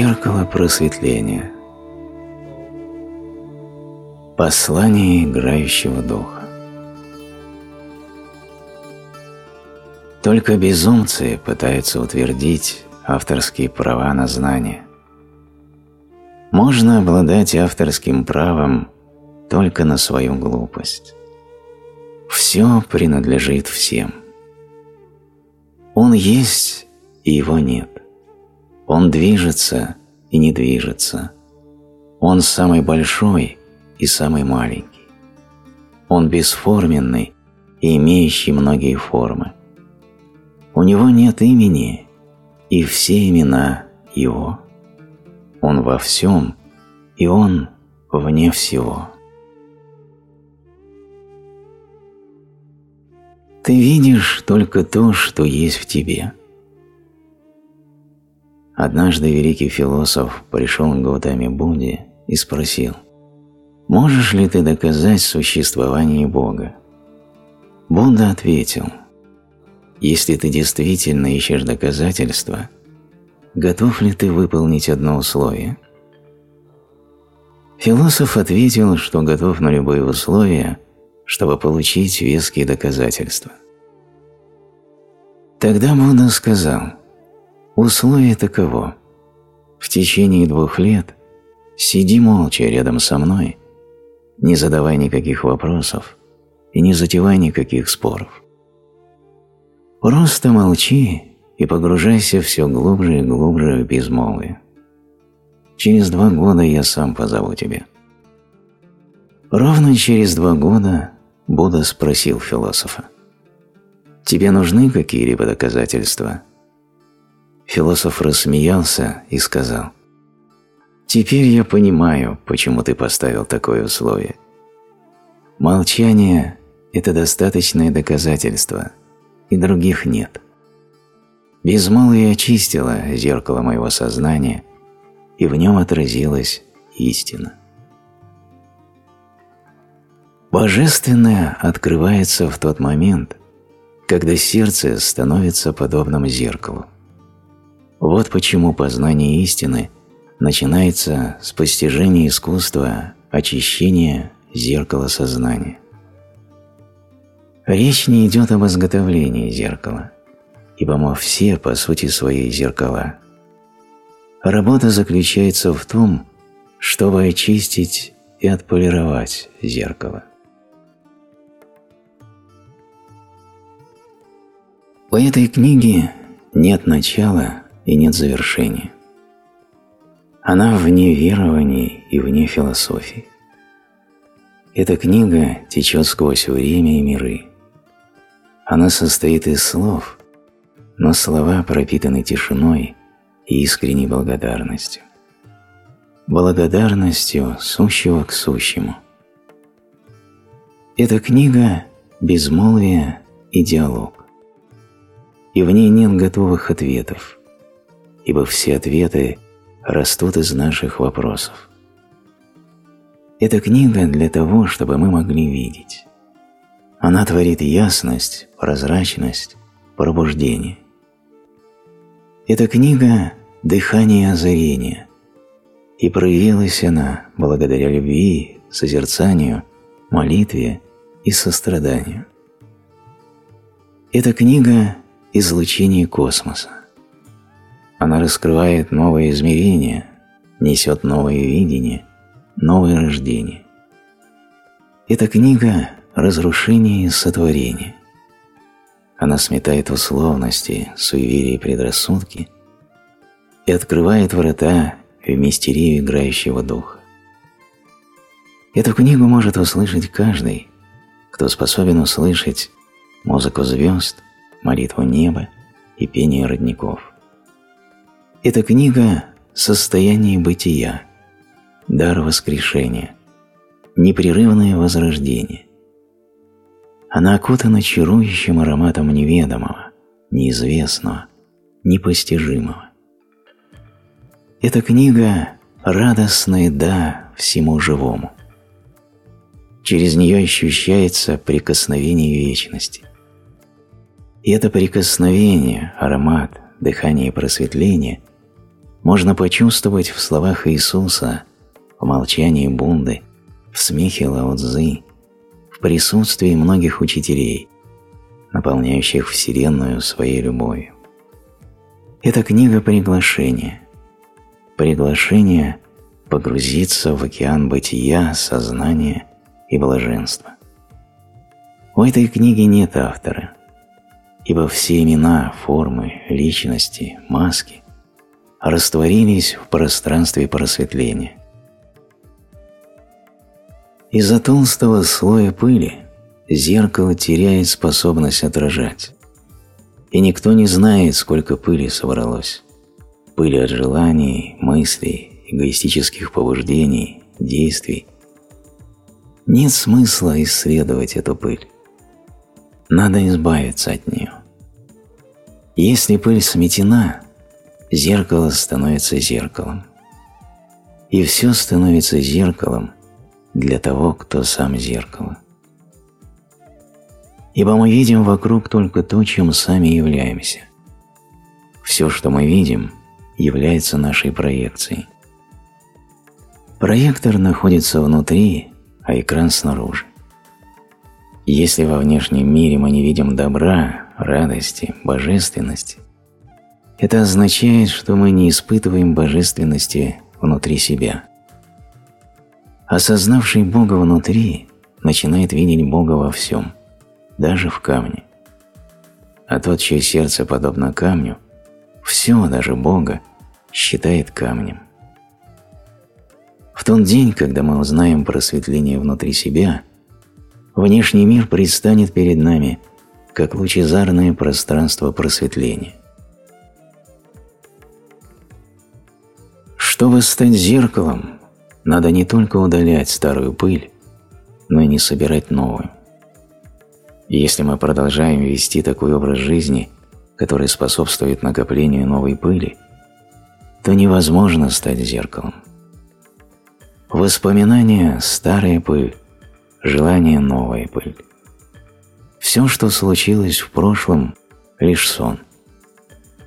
Зеркало просветления. Послание играющего духа. Только безумцы пытаются утвердить авторские права на знание. Можно обладать авторским правом только на свою глупость. Все принадлежит всем. Он есть, и его нет. Он движется и не движется. Он самый большой и самый маленький. Он бесформенный и имеющий многие формы. У него нет имени, и все имена его. Он во всем, и он вне всего. Ты видишь только то, что есть в тебе. Однажды великий философ пришел к Гаутаме Будде и спросил, «Можешь ли ты доказать существование Бога?» Будда ответил, «Если ты действительно ищешь доказательства, готов ли ты выполнить одно условие?» Философ ответил, что готов на любые условия – чтобы получить веские доказательства. Тогда Будда сказал, условие таково. В течение двух лет сиди молча рядом со мной, не задавай никаких вопросов и не затевай никаких споров. Просто молчи и погружайся все глубже и глубже в безмолвие. Через два года я сам позову тебя. Ровно через два года Будда спросил философа. «Тебе нужны какие-либо доказательства?» Философ рассмеялся и сказал. «Теперь я понимаю, почему ты поставил такое условие. Молчание – это достаточное доказательство, и других нет. Безмолвие очистило зеркало моего сознания, и в нем отразилась истина. Божественное открывается в тот момент, когда сердце становится подобным зеркалу. Вот почему познание истины начинается с постижения искусства очищения зеркала сознания. Речь не идет об изготовлении зеркала, ибо мы все, по сути своей, зеркала. Работа заключается в том, чтобы очистить и отполировать зеркало. У этой книги нет начала и нет завершения. Она вне верований и вне философии. Эта книга течет сквозь время и миры. Она состоит из слов, но слова пропитаны тишиной и искренней благодарностью. Благодарностью сущего к сущему. Эта книга – безмолвие и диалог и в ней нет готовых ответов, ибо все ответы растут из наших вопросов. Эта книга для того, чтобы мы могли видеть. Она творит ясность, прозрачность, пробуждение. Эта книга – дыхание озарения, и проявилась она благодаря любви, созерцанию, молитве и состраданию. Эта книга излучение космоса. Она раскрывает новое измерение, несет новое видение, новое рождение. Эта книга – разрушение и сотворение. Она сметает условности, суеверия и предрассудки и открывает врата в мистерию играющего духа. Эту книгу может услышать каждый, кто способен услышать музыку звезд, молитву неба и пение родников. Эта книга – состояние бытия, дар воскрешения, непрерывное возрождение. Она окутана чарующим ароматом неведомого, неизвестного, непостижимого. Эта книга – радостное «да» всему живому. Через нее ощущается прикосновение вечности. И это прикосновение, аромат, дыхание просветления можно почувствовать в словах Иисуса, в молчании Бунды, в смехе Лао в присутствии многих учителей, наполняющих Вселенную своей любовью. Это книга приглашения. Приглашение погрузиться в океан бытия, сознания и блаженства. У этой книги нет автора, ибо все имена, формы, личности, маски растворились в пространстве просветления. Из-за толстого слоя пыли зеркало теряет способность отражать, и никто не знает, сколько пыли собралось. Пыли от желаний, мыслей, эгоистических побуждений, действий. Нет смысла исследовать эту пыль. Надо избавиться от нее. Если пыль сметена, зеркало становится зеркалом. И все становится зеркалом для того, кто сам зеркало. Ибо мы видим вокруг только то, чем сами являемся. Все, что мы видим, является нашей проекцией. Проектор находится внутри, а экран снаружи. Если во внешнем мире мы не видим добра, радости, божественности, это означает, что мы не испытываем божественности внутри себя. Осознавший Бога внутри начинает видеть Бога во всем, даже в камне. А тот, чье сердце подобно камню, все, даже Бога, считает камнем. В тот день, когда мы узнаем просветление внутри себя, внешний мир предстанет перед нами как лучезарное пространство просветления. Чтобы стать зеркалом, надо не только удалять старую пыль, но и не собирать новую. Если мы продолжаем вести такой образ жизни, который способствует накоплению новой пыли, то невозможно стать зеркалом. Воспоминания – старая пыль, желание – новая пыль. Все, что случилось в прошлом – лишь сон.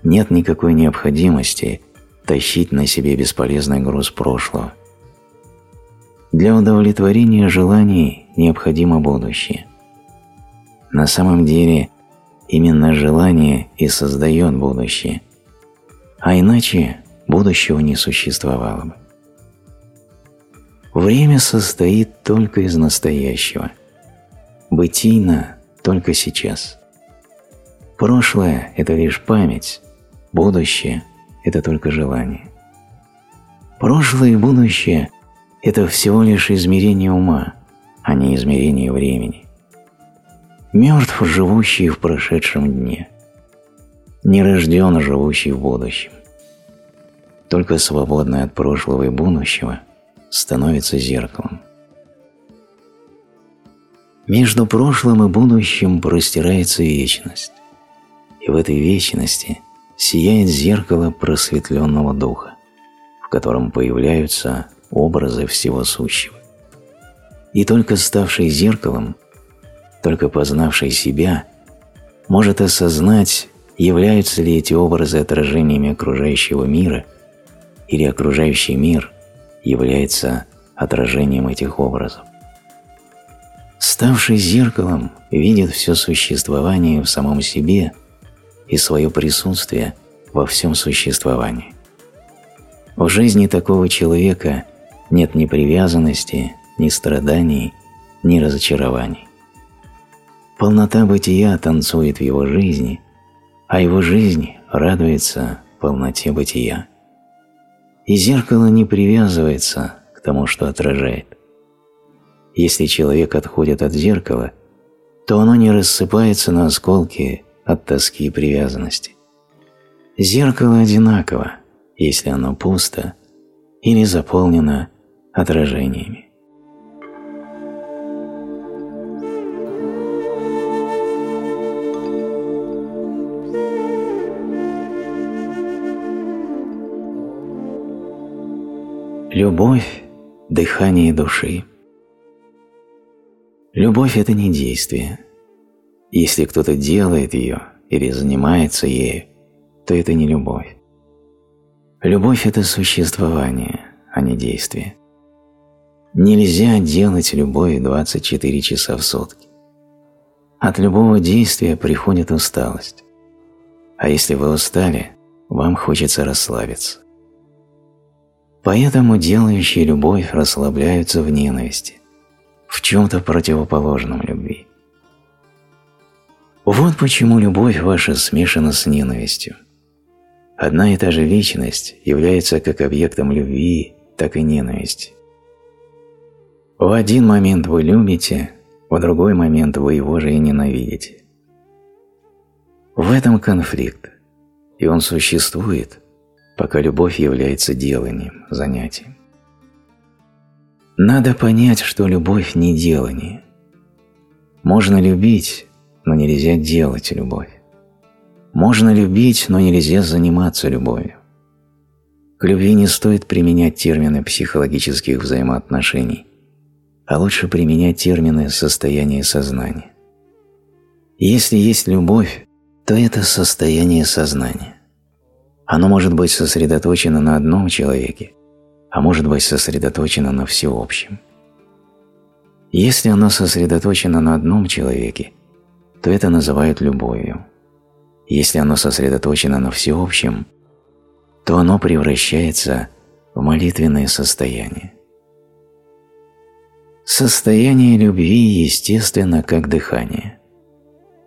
Нет никакой необходимости тащить на себе бесполезный груз прошлого. Для удовлетворения желаний необходимо будущее. На самом деле, именно желание и создает будущее, а иначе будущего не существовало бы. Время состоит только из настоящего. Бытийно только сейчас. Прошлое – это лишь память, будущее – это только желание. Прошлое и будущее – это всего лишь измерение ума, а не измерение времени. Мертв, живущий в прошедшем дне. Не живущий в будущем. Только свободный от прошлого и будущего становится зеркалом. Между прошлым и будущим простирается вечность, и в этой вечности сияет зеркало просветленного духа, в котором появляются образы всего сущего. И только ставший зеркалом, только познавший себя, может осознать, являются ли эти образы отражениями окружающего мира, или окружающий мир является отражением этих образов. Ставший зеркалом, видит все существование в самом себе и свое присутствие во всем существовании. В жизни такого человека нет ни привязанности, ни страданий, ни разочарований. Полнота бытия танцует в его жизни, а его жизнь радуется полноте бытия. И зеркало не привязывается к тому, что отражает. Если человек отходит от зеркала, то оно не рассыпается на осколки от тоски и привязанности. Зеркало одинаково, если оно пусто или заполнено отражениями. Любовь – дыхание души. Любовь – это не действие. Если кто-то делает ее или занимается ею, то это не любовь. Любовь – это существование, а не действие. Нельзя делать любовь 24 часа в сутки. От любого действия приходит усталость. А если вы устали, вам хочется расслабиться. Поэтому делающие любовь расслабляются в ненависти, в чем-то противоположном любви. Вот почему любовь ваша смешана с ненавистью. Одна и та же личность является как объектом любви, так и ненависти. В один момент вы любите, в другой момент вы его же и ненавидите. В этом конфликт, и он существует, пока любовь является деланием, занятием. Надо понять, что любовь не делание. Можно любить, но нельзя делать любовь. Можно любить, но нельзя заниматься любовью. К любви не стоит применять термины психологических взаимоотношений, а лучше применять термины состояния сознания. Если есть любовь, то это состояние сознания. Оно может быть сосредоточено на одном человеке, а может быть сосредоточено на всеобщем. Если оно сосредоточено на одном человеке, то это называют любовью. Если оно сосредоточено на всеобщем, то оно превращается в молитвенное состояние. Состояние любви естественно, как дыхание.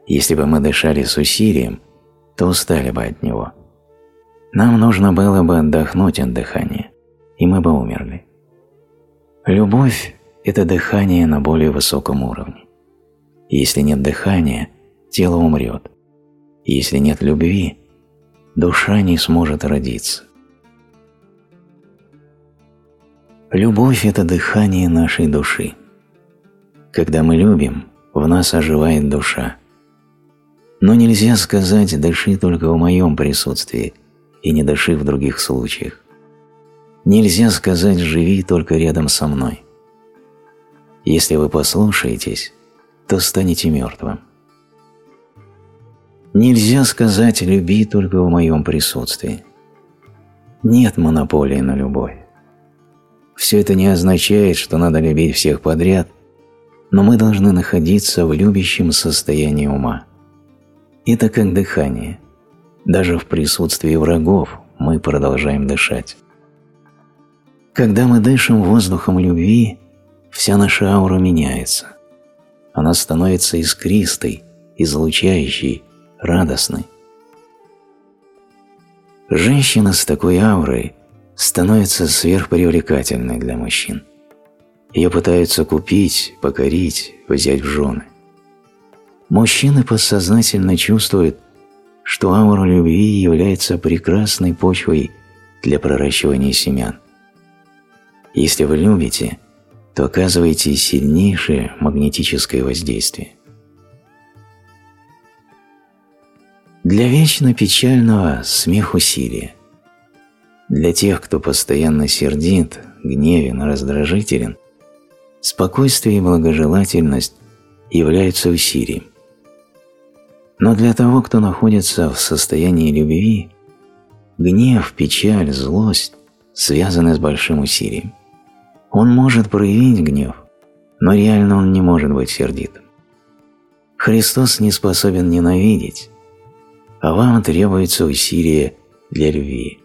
Если бы мы дышали с усилием, то устали бы от него. Нам нужно было бы отдохнуть от дыхания, и мы бы умерли. Любовь – это дыхание на более высоком уровне. Если нет дыхания, тело умрет. Если нет любви, душа не сможет родиться. Любовь – это дыхание нашей души. Когда мы любим, в нас оживает душа. Но нельзя сказать «дыши только в моем присутствии» и не дыши в других случаях. Нельзя сказать «живи только рядом со мной». Если вы послушаетесь, то станете мертвым. Нельзя сказать «люби только в моем присутствии». Нет монополии на любовь. Все это не означает, что надо любить всех подряд, но мы должны находиться в любящем состоянии ума. Это как дыхание. Даже в присутствии врагов мы продолжаем дышать. Когда мы дышим воздухом любви, вся наша аура меняется. Она становится искристой, излучающей, радостной. Женщина с такой аурой становится сверхпривлекательной для мужчин. Ее пытаются купить, покорить, взять в жены. Мужчины подсознательно чувствуют, что аура любви является прекрасной почвой для проращивания семян. Если вы любите, то оказываете сильнейшее магнетическое воздействие. Для вечно печального смех усилия. Для тех, кто постоянно сердит, гневен, раздражителен, спокойствие и благожелательность являются усилием. Но для того, кто находится в состоянии любви, гнев, печаль, злость связаны с большим усилием. Он может проявить гнев, но реально он не может быть сердитым. Христос не способен ненавидеть, а вам требуется усилие для любви.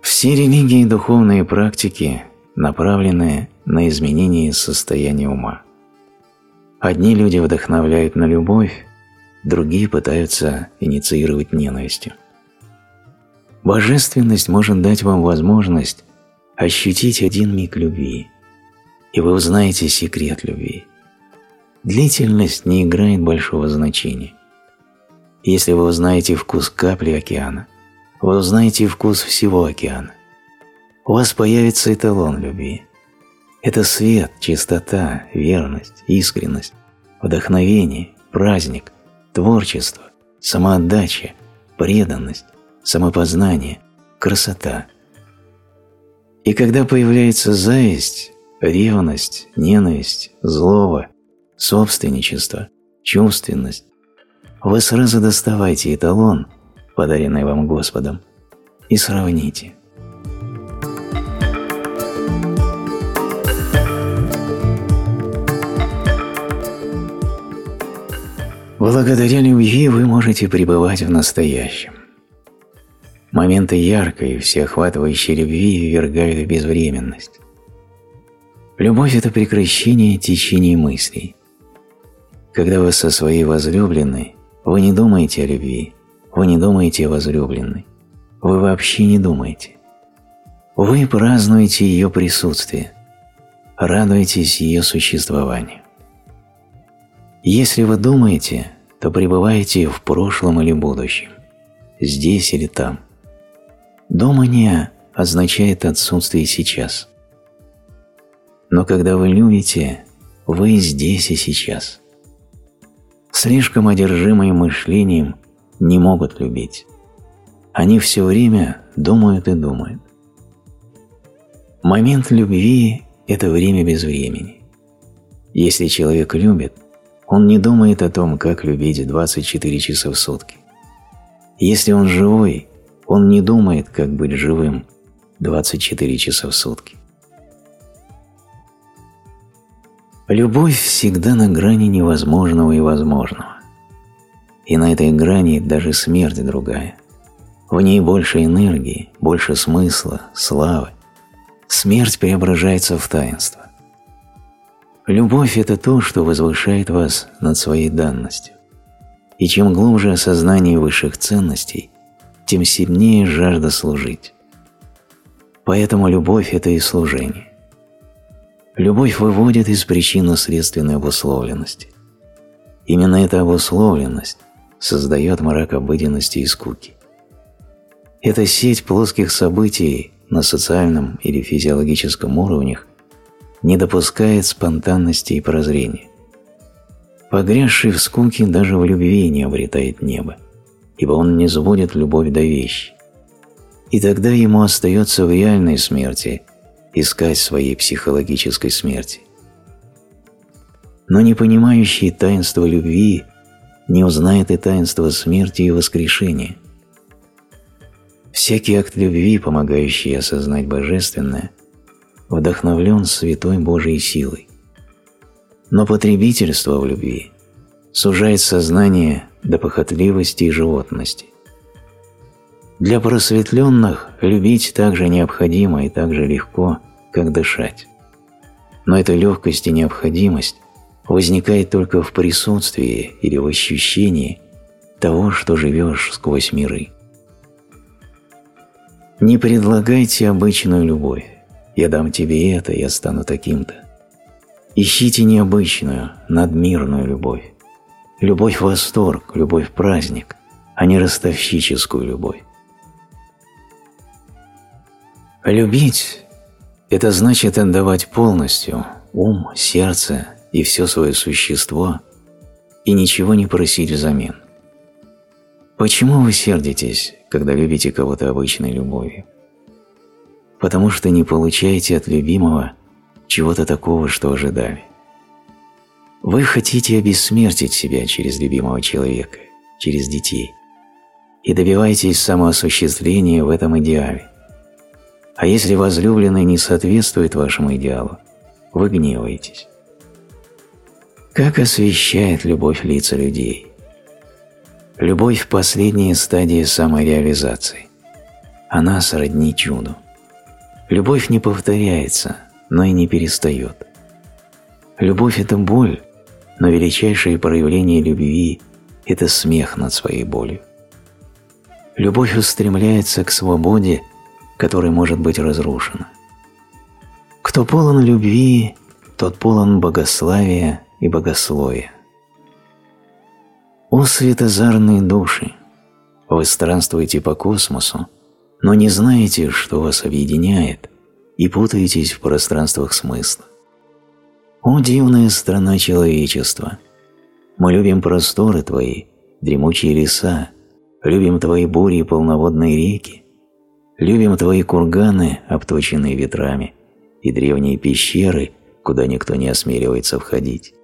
Все религии и духовные практики направлены на изменение состояния ума. Одни люди вдохновляют на любовь, другие пытаются инициировать ненавистью. Божественность может дать вам возможность ощутить один миг любви, и вы узнаете секрет любви. Длительность не играет большого значения. Если вы узнаете вкус капли океана, вы узнаете вкус всего океана. У вас появится эталон любви. Это свет, чистота, верность, искренность, вдохновение, праздник, творчество, самоотдача, преданность, самопознание, красота – и когда появляется зависть, ревность, ненависть, злоба, собственничество, чувственность, вы сразу доставайте эталон, подаренный вам Господом, и сравните. Благодаря любви вы можете пребывать в настоящем. Моменты яркой, всеохватывающей любви ввергают в безвременность. Любовь – это прекращение течения мыслей. Когда вы со своей возлюбленной, вы не думаете о любви, вы не думаете о возлюбленной, вы вообще не думаете. Вы празднуете ее присутствие, радуетесь ее существованию. Если вы думаете, то пребываете в прошлом или будущем, здесь или там. Думание означает отсутствие сейчас. Но когда вы любите, вы здесь и сейчас. Слишком одержимые мышлением не могут любить. Они все время думают и думают. Момент любви – это время без времени. Если человек любит, он не думает о том, как любить 24 часа в сутки. Если он живой, он не думает, как быть живым 24 часа в сутки. Любовь всегда на грани невозможного и возможного. И на этой грани даже смерть другая. В ней больше энергии, больше смысла, славы. Смерть преображается в таинство. Любовь – это то, что возвышает вас над своей данностью. И чем глубже осознание высших ценностей, тем сильнее жажда служить. Поэтому любовь – это и служение. Любовь выводит из причинно-следственной обусловленности. Именно эта обусловленность создает мрак обыденности и скуки. Эта сеть плоских событий на социальном или физиологическом уровнях не допускает спонтанности и прозрения. Погрязший в скуке даже в любви не обретает небо, ибо он не сводит любовь до вещи. И тогда ему остается в реальной смерти – искать своей психологической смерти. Но не понимающий таинство любви не узнает и таинство смерти и воскрешения. Всякий акт любви, помогающий осознать божественное, вдохновлен святой Божьей силой. Но потребительство в любви сужает сознание до похотливости и животности. Для просветленных любить так же необходимо и так же легко, как дышать. Но эта легкость и необходимость возникает только в присутствии или в ощущении того, что живешь сквозь миры. Не предлагайте обычную любовь. Я дам тебе это, я стану таким-то. Ищите необычную, надмирную любовь. Любовь-восторг, любовь-праздник, а не ростовщическую любовь. Любить это значит отдавать полностью ум, сердце и все свое существо и ничего не просить взамен. Почему вы сердитесь, когда любите кого-то обычной любовью? Потому что не получаете от любимого чего-то такого, что ожидали. Вы хотите обессмертить себя через любимого человека, через детей, и добиваетесь самоосуществления в этом идеале – а если возлюбленный не соответствует вашему идеалу, вы гневаетесь. Как освещает любовь лица людей? Любовь в последней стадии самореализации. Она сродни чуду. Любовь не повторяется, но и не перестает. Любовь – это боль, но величайшее проявление любви – это смех над своей болью. Любовь устремляется к свободе – который может быть разрушен. Кто полон любви, тот полон богославия и богословия. О светозарные души! Вы странствуете по космосу, но не знаете, что вас объединяет, и путаетесь в пространствах смысла. О дивная страна человечества! Мы любим просторы твои, дремучие леса, любим твои бури и полноводные реки, Любим твои курганы, обточенные ветрами, и древние пещеры, куда никто не осмеливается входить.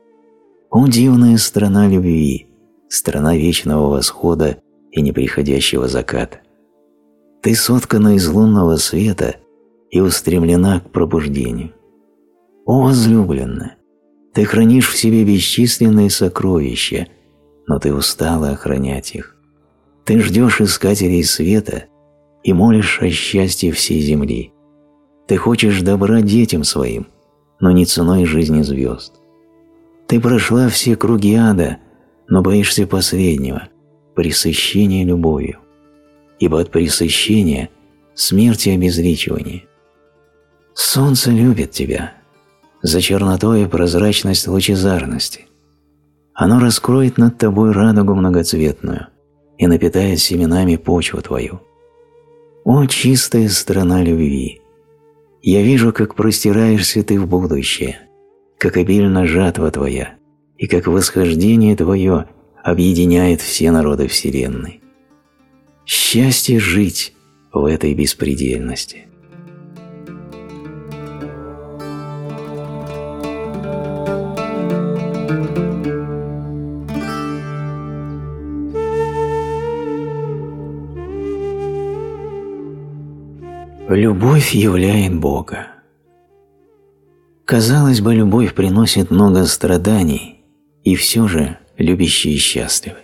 О, дивная страна любви, страна вечного восхода и неприходящего заката. Ты соткана из лунного света и устремлена к пробуждению. О, возлюбленная, ты хранишь в себе бесчисленные сокровища, но ты устала охранять их. Ты ждешь искателей света и молишь о счастье всей земли. Ты хочешь добра детям своим, но не ценой жизни звезд. Ты прошла все круги ада, но боишься последнего – пресыщения любовью. Ибо от пресыщения – смерти обезличивания. Солнце любит тебя за черноту и прозрачность лучезарности. Оно раскроет над тобой радугу многоцветную и напитает семенами почву твою. О, чистая страна любви! Я вижу, как простираешься ты в будущее, как обильна жатва твоя, и как восхождение твое объединяет все народы Вселенной. Счастье жить в этой беспредельности. Любовь являет Бога. Казалось бы, любовь приносит много страданий, и все же любящие счастливы.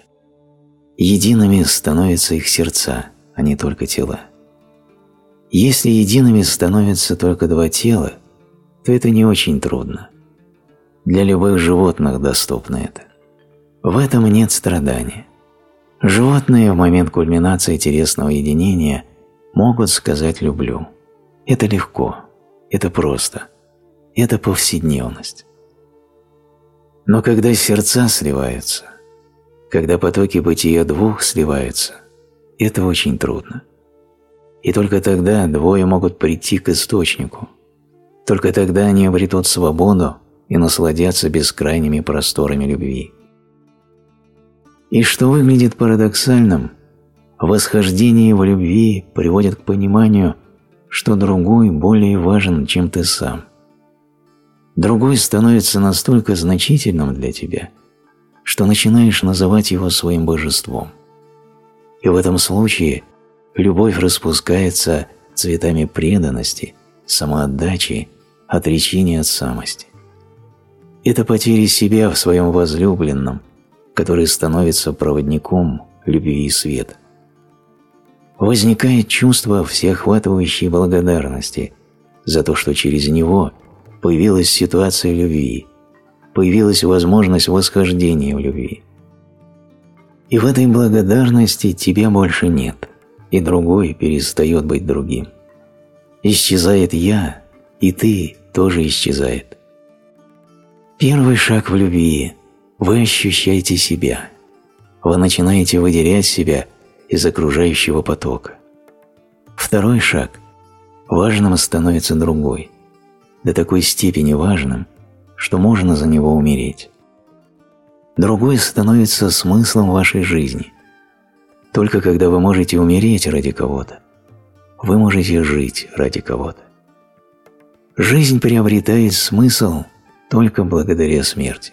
Едиными становятся их сердца, а не только тела. Если едиными становятся только два тела, то это не очень трудно. Для любых животных доступно это. В этом нет страдания. Животные в момент кульминации телесного единения – могут сказать «люблю». Это легко, это просто, это повседневность. Но когда сердца сливаются, когда потоки бытия двух сливаются, это очень трудно. И только тогда двое могут прийти к источнику. Только тогда они обретут свободу и насладятся бескрайними просторами любви. И что выглядит парадоксальным, Восхождение в любви приводит к пониманию, что другой более важен, чем ты сам. Другой становится настолько значительным для тебя, что начинаешь называть его своим божеством. И в этом случае любовь распускается цветами преданности, самоотдачи, отречения от самости. Это потеря себя в своем возлюбленном, который становится проводником любви и света возникает чувство всеохватывающей благодарности за то, что через него появилась ситуация любви, появилась возможность восхождения в любви. И в этой благодарности тебя больше нет, и другой перестает быть другим. Исчезает «я», и ты тоже исчезает. Первый шаг в любви – вы ощущаете себя. Вы начинаете выделять себя – из окружающего потока. Второй шаг – важным становится другой, до такой степени важным, что можно за него умереть. Другой становится смыслом вашей жизни. Только когда вы можете умереть ради кого-то, вы можете жить ради кого-то. Жизнь приобретает смысл только благодаря смерти.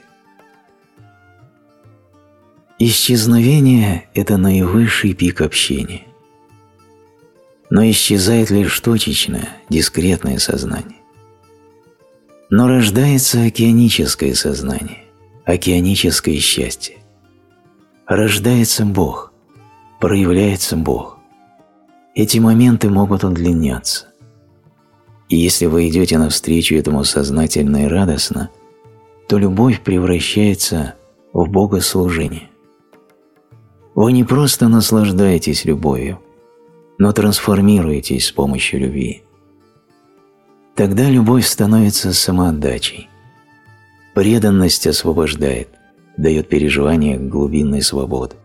Исчезновение – это наивысший пик общения. Но исчезает лишь точечное, дискретное сознание. Но рождается океаническое сознание, океаническое счастье. Рождается Бог, проявляется Бог. Эти моменты могут удлиняться. И если вы идете навстречу этому сознательно и радостно, то любовь превращается в богослужение. Вы не просто наслаждаетесь любовью, но трансформируетесь с помощью любви. Тогда любовь становится самоотдачей. Преданность освобождает, дает переживание глубинной свободы.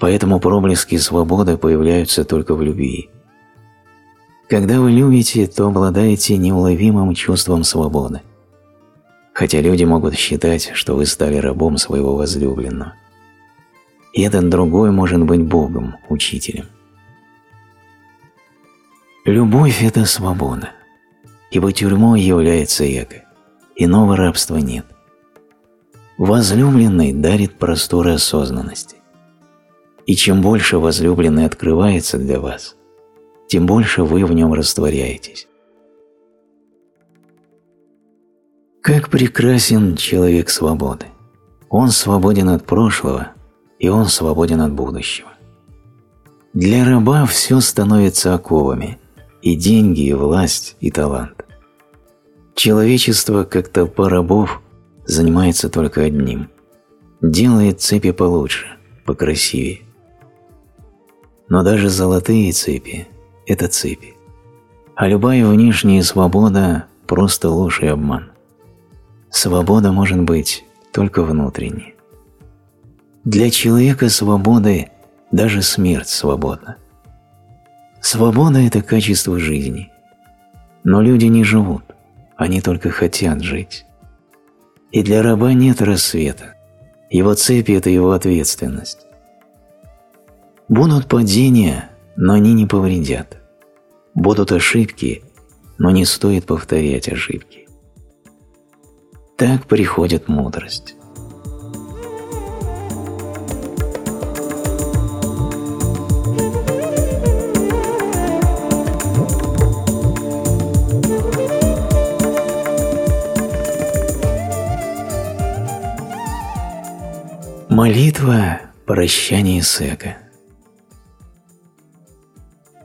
Поэтому проблески свободы появляются только в любви. Когда вы любите, то обладаете неуловимым чувством свободы. Хотя люди могут считать, что вы стали рабом своего возлюбленного и этот другой может быть Богом, Учителем. Любовь – это свобода, ибо тюрьмой является эго, иного рабства нет. Возлюбленный дарит просторы осознанности. И чем больше возлюбленный открывается для вас, тем больше вы в нем растворяетесь. Как прекрасен человек свободы! Он свободен от прошлого, и он свободен от будущего. Для раба все становится оковами – и деньги, и власть, и талант. Человечество, как толпа рабов, занимается только одним – делает цепи получше, покрасивее. Но даже золотые цепи – это цепи. А любая внешняя свобода – просто ложь и обман. Свобода может быть только внутренней. Для человека свободы даже смерть свободна. Свобода – это качество жизни. Но люди не живут, они только хотят жить. И для раба нет рассвета. Его цепи – это его ответственность. Будут падения, но они не повредят. Будут ошибки, но не стоит повторять ошибки. Так приходит мудрость. Молитва – прощание с эго.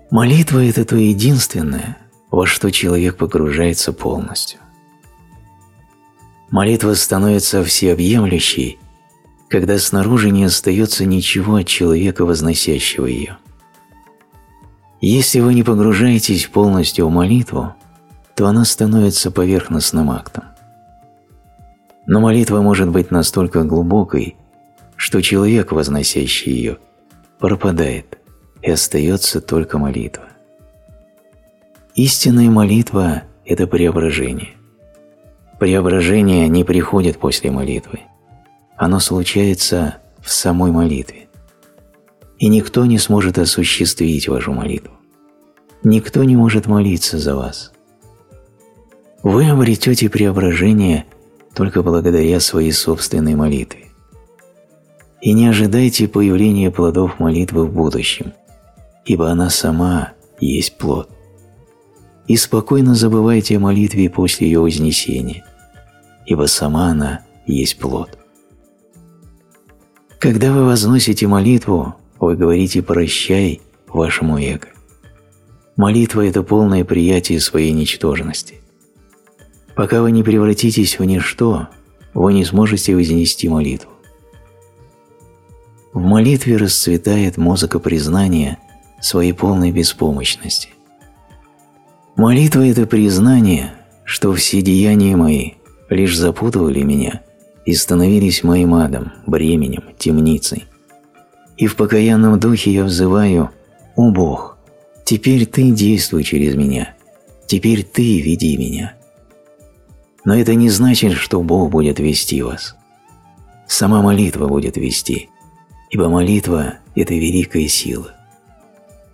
Молитва – это то единственное, во что человек погружается полностью. Молитва становится всеобъемлющей, когда снаружи не остается ничего от человека, возносящего ее. Если вы не погружаетесь полностью в молитву, то она становится поверхностным актом. Но молитва может быть настолько глубокой, что человек, возносящий ее, пропадает, и остается только молитва. Истинная молитва – это преображение. Преображение не приходит после молитвы. Оно случается в самой молитве. И никто не сможет осуществить вашу молитву. Никто не может молиться за вас. Вы обретете преображение только благодаря своей собственной молитве и не ожидайте появления плодов молитвы в будущем, ибо она сама есть плод. И спокойно забывайте о молитве после ее вознесения, ибо сама она есть плод. Когда вы возносите молитву, вы говорите «прощай» вашему эго. Молитва – это полное приятие своей ничтожности. Пока вы не превратитесь в ничто, вы не сможете вознести молитву. В молитве расцветает музыка признания своей полной беспомощности. Молитва – это признание, что все деяния мои лишь запутывали меня и становились моим адом, бременем, темницей. И в покаянном духе я взываю «О Бог, теперь Ты действуй через меня, теперь Ты веди меня». Но это не значит, что Бог будет вести вас. Сама молитва будет вести – ибо молитва – это великая сила.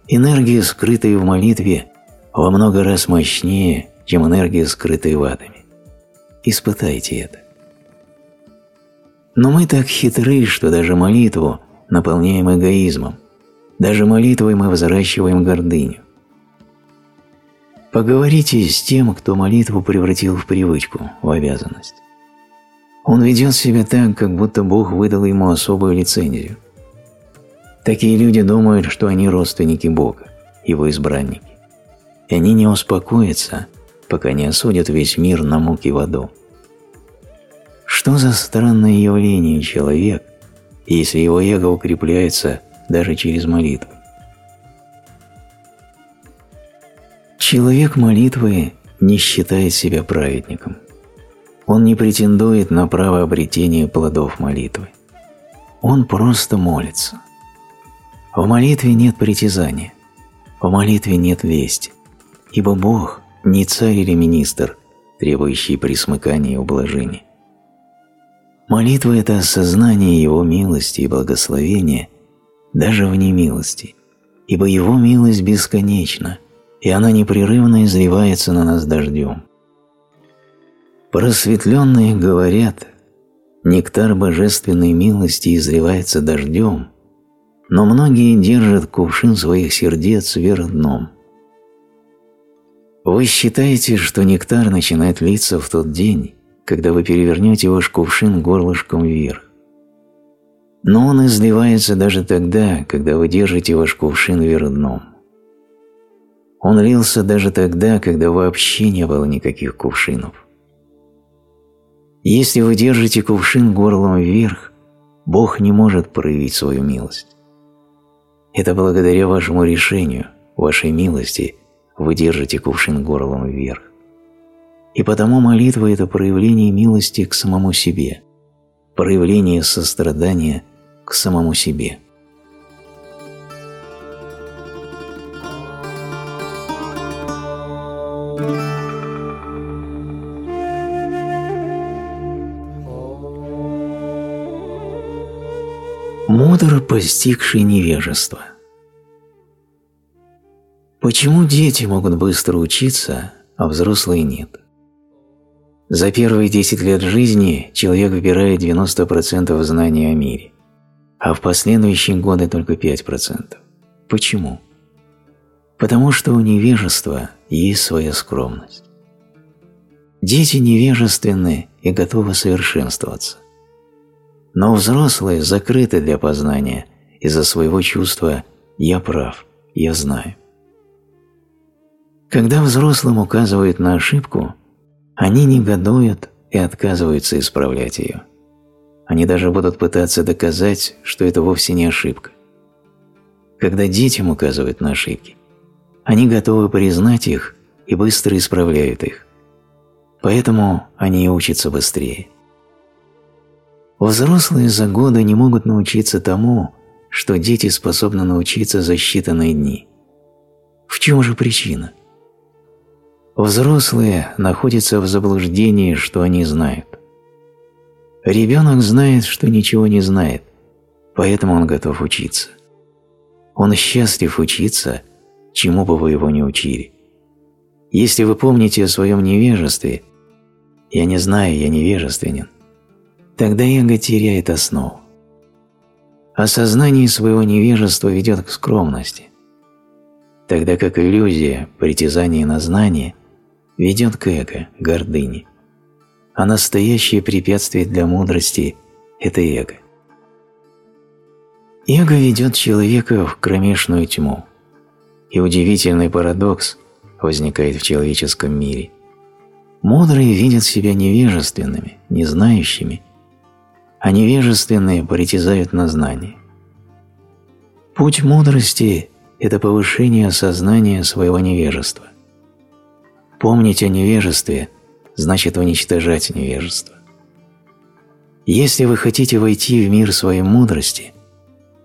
Энергия, скрытая в молитве, во много раз мощнее, чем энергия, скрытая в атоме. Испытайте это. Но мы так хитры, что даже молитву наполняем эгоизмом. Даже молитвой мы взращиваем гордыню. Поговорите с тем, кто молитву превратил в привычку, в обязанность. Он ведет себя так, как будто Бог выдал ему особую лицензию. Такие люди думают, что они родственники Бога, Его избранники. И они не успокоятся, пока не осудят весь мир на муки в аду. Что за странное явление человек, если его эго укрепляется даже через молитву? Человек молитвы не считает себя праведником. Он не претендует на право обретения плодов молитвы. Он просто молится. В молитве нет притязания, в молитве нет лести, ибо Бог не царь или министр, требующий присмыкания и ублажения. Молитва – это осознание Его милости и благословения даже в немилости, ибо Его милость бесконечна, и она непрерывно изливается на нас дождем. Просветленные говорят, Нектар божественной милости изливается дождем, но многие держат кувшин своих сердец вверх дном. Вы считаете, что нектар начинает литься в тот день, когда вы перевернете ваш кувшин горлышком вверх. Но он изливается даже тогда, когда вы держите ваш кувшин вверх дном. Он лился даже тогда, когда вообще не было никаких кувшинов. Если вы держите кувшин горлом вверх, Бог не может проявить свою милость. Это благодаря вашему решению, вашей милости, вы держите кувшин горлом вверх. И потому молитва – это проявление милости к самому себе, проявление сострадания к самому себе – постигший невежество. Почему дети могут быстро учиться, а взрослые нет? За первые 10 лет жизни человек выбирает 90% знаний о мире, а в последующие годы только 5%. Почему? Потому что у невежества есть своя скромность. Дети невежественны и готовы совершенствоваться. Но взрослые закрыты для познания из-за своего чувства «я прав, я знаю». Когда взрослым указывают на ошибку, они негодуют и отказываются исправлять ее. Они даже будут пытаться доказать, что это вовсе не ошибка. Когда детям указывают на ошибки, они готовы признать их и быстро исправляют их. Поэтому они учатся быстрее. Взрослые за годы не могут научиться тому, что дети способны научиться за считанные дни. В чем же причина? Взрослые находятся в заблуждении, что они знают. Ребенок знает, что ничего не знает, поэтому он готов учиться. Он счастлив учиться, чему бы вы его ни учили. Если вы помните о своем невежестве, «я не знаю, я невежественен», тогда эго теряет основу. Осознание своего невежества ведет к скромности, тогда как иллюзия, притязание на знание ведет к эго, гордыне. А настоящее препятствие для мудрости – это эго. Эго ведет человека в кромешную тьму, и удивительный парадокс возникает в человеческом мире. Мудрые видят себя невежественными, незнающими а невежественные притязают на знание. Путь мудрости – это повышение сознания своего невежества. Помнить о невежестве – значит уничтожать невежество. Если вы хотите войти в мир своей мудрости,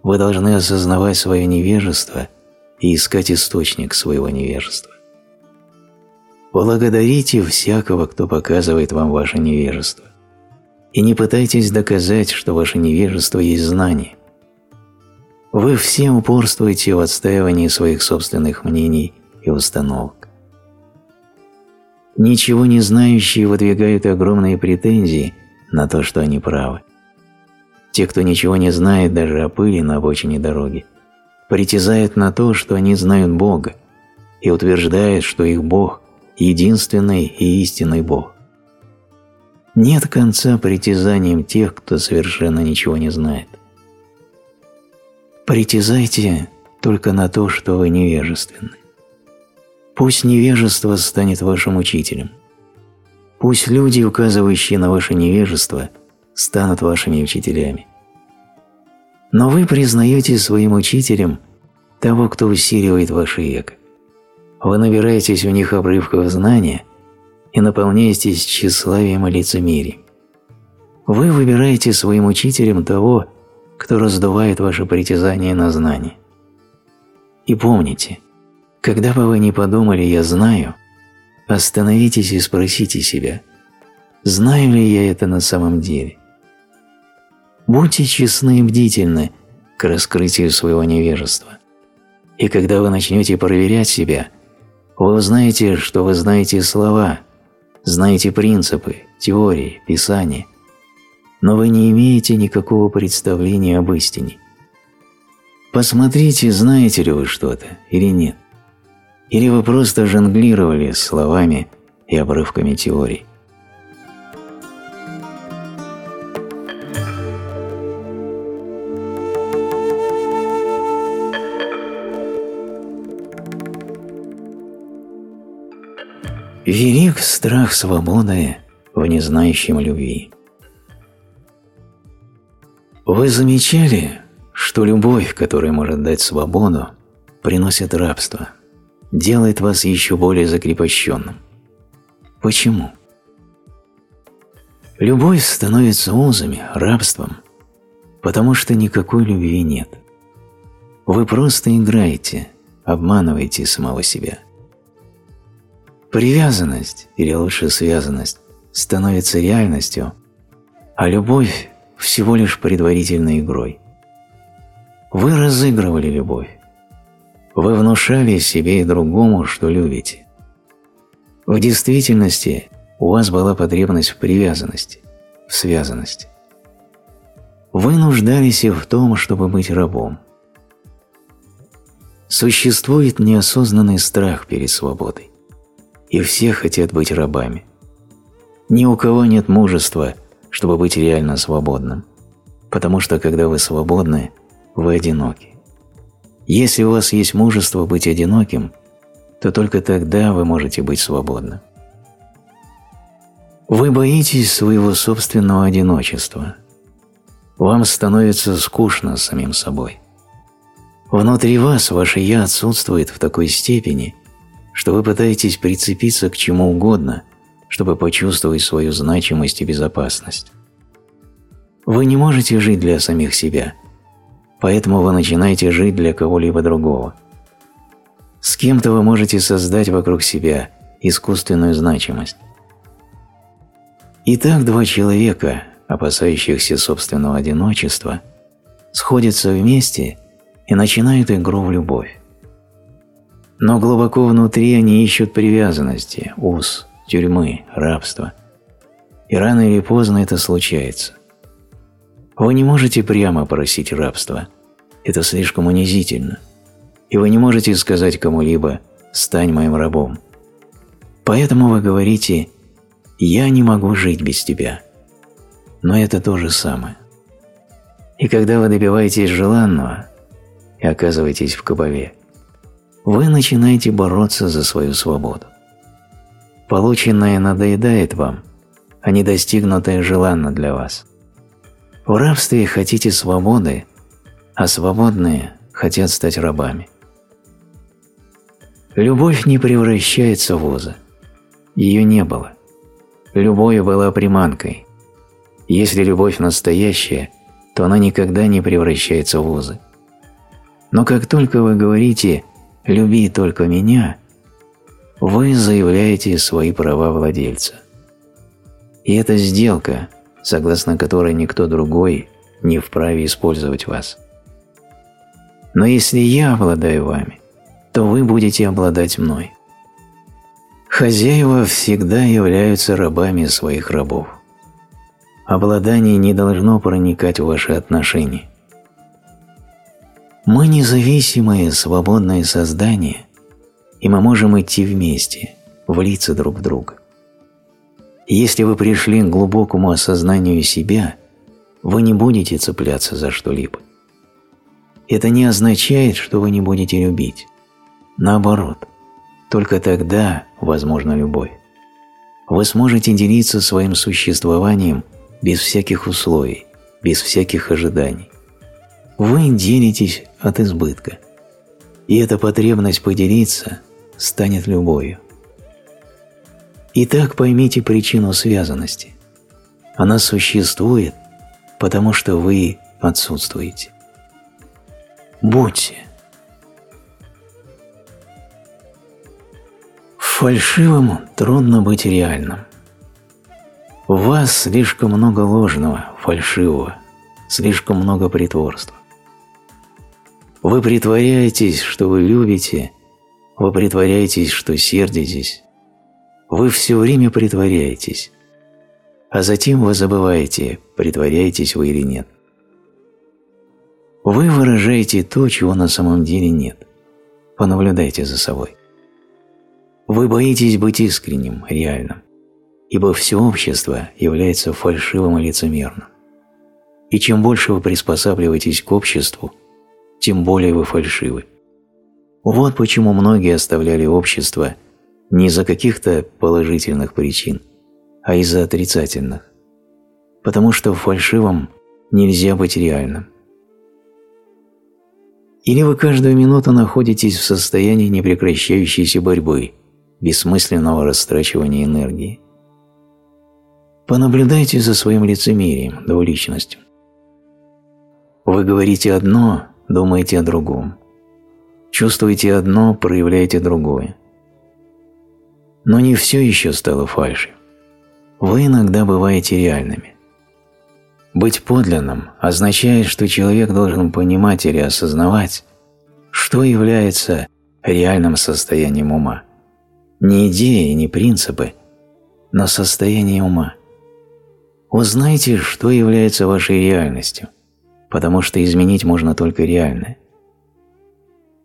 вы должны осознавать свое невежество и искать источник своего невежества. Благодарите всякого, кто показывает вам ваше невежество и не пытайтесь доказать, что ваше невежество есть знание. Вы все упорствуете в отстаивании своих собственных мнений и установок. Ничего не знающие выдвигают огромные претензии на то, что они правы. Те, кто ничего не знает даже о пыли на обочине дороги, притязают на то, что они знают Бога, и утверждают, что их Бог – единственный и истинный Бог. Нет конца притязаниям тех, кто совершенно ничего не знает. Притязайте только на то, что вы невежественны. Пусть невежество станет вашим учителем. Пусть люди, указывающие на ваше невежество, станут вашими учителями. Но вы признаете своим учителем того, кто усиливает ваше эго. Вы набираетесь у них обрывков знания – и наполняетесь тщеславием и лицемерием. Вы выбираете своим учителем того, кто раздувает ваше притязание на знание. И помните, когда бы вы ни подумали «я знаю», остановитесь и спросите себя, знаю ли я это на самом деле. Будьте честны и бдительны к раскрытию своего невежества. И когда вы начнете проверять себя, вы узнаете, что вы знаете слова – знаете принципы, теории, писания. но вы не имеете никакого представления об истине. Посмотрите, знаете ли вы что-то или нет. Или вы просто жонглировали словами и обрывками теорий. Велик страх свободы в незнающем любви. Вы замечали, что любовь, которая может дать свободу, приносит рабство, делает вас еще более закрепощенным? Почему? Любовь становится узами, рабством, потому что никакой любви нет. Вы просто играете, обманываете самого себя – Привязанность, или лучше связанность, становится реальностью, а любовь – всего лишь предварительной игрой. Вы разыгрывали любовь. Вы внушали себе и другому, что любите. В действительности у вас была потребность в привязанности, в связанности. Вы нуждались и в том, чтобы быть рабом. Существует неосознанный страх перед свободой и все хотят быть рабами. Ни у кого нет мужества, чтобы быть реально свободным, потому что когда вы свободны, вы одиноки. Если у вас есть мужество быть одиноким, то только тогда вы можете быть свободны. Вы боитесь своего собственного одиночества. Вам становится скучно самим собой. Внутри вас ваше «я» отсутствует в такой степени, что вы пытаетесь прицепиться к чему угодно, чтобы почувствовать свою значимость и безопасность. Вы не можете жить для самих себя, поэтому вы начинаете жить для кого-либо другого. С кем-то вы можете создать вокруг себя искусственную значимость. Итак, два человека, опасающихся собственного одиночества, сходятся вместе и начинают игру в любовь. Но глубоко внутри они ищут привязанности, уз, тюрьмы, рабства. И рано или поздно это случается. Вы не можете прямо просить рабства. Это слишком унизительно. И вы не можете сказать кому-либо «стань моим рабом». Поэтому вы говорите «я не могу жить без тебя». Но это то же самое. И когда вы добиваетесь желанного и оказываетесь в кабале, вы начинаете бороться за свою свободу. Полученное надоедает вам, а недостигнутое желанно для вас. В рабстве хотите свободы, а свободные хотят стать рабами. Любовь не превращается в узы. Ее не было. Любовь была приманкой. Если любовь настоящая, то она никогда не превращается в узы. Но как только вы говорите «люби только меня», вы заявляете свои права владельца. И это сделка, согласно которой никто другой не вправе использовать вас. Но если я обладаю вами, то вы будете обладать мной. Хозяева всегда являются рабами своих рабов. Обладание не должно проникать в ваши отношения. Мы независимые, свободные создания, и мы можем идти вместе, влиться друг в друга. Если вы пришли к глубокому осознанию себя, вы не будете цепляться за что-либо. Это не означает, что вы не будете любить. Наоборот, только тогда возможна любовь. Вы сможете делиться своим существованием без всяких условий, без всяких ожиданий. Вы делитесь от избытка. И эта потребность поделиться станет любовью. Итак, поймите причину связанности. Она существует, потому что вы отсутствуете. Будьте. Фальшивым трудно быть реальным. В вас слишком много ложного, фальшивого, слишком много притворства. Вы притворяетесь, что вы любите, вы притворяетесь, что сердитесь. Вы все время притворяетесь. а затем вы забываете, притворяетесь вы или нет. Вы выражаете то, чего на самом деле нет. Понаблюдайте за собой. Вы боитесь быть искренним, реальным, ибо все общество является фальшивым и лицемерным. И чем больше вы приспосабливаетесь к обществу, тем более вы фальшивы. Вот почему многие оставляли общество не из-за каких-то положительных причин, а из-за отрицательных. Потому что в фальшивом нельзя быть реальным. Или вы каждую минуту находитесь в состоянии непрекращающейся борьбы, бессмысленного растрачивания энергии. Понаблюдайте за своим лицемерием, двуличностью. Вы говорите одно, думаете о другом. Чувствуете одно, проявляете другое. Но не все еще стало фальшью. Вы иногда бываете реальными. Быть подлинным означает, что человек должен понимать или осознавать, что является реальным состоянием ума. Не идеи, не принципы, но состояние ума. Узнайте, что является вашей реальностью, потому что изменить можно только реальное.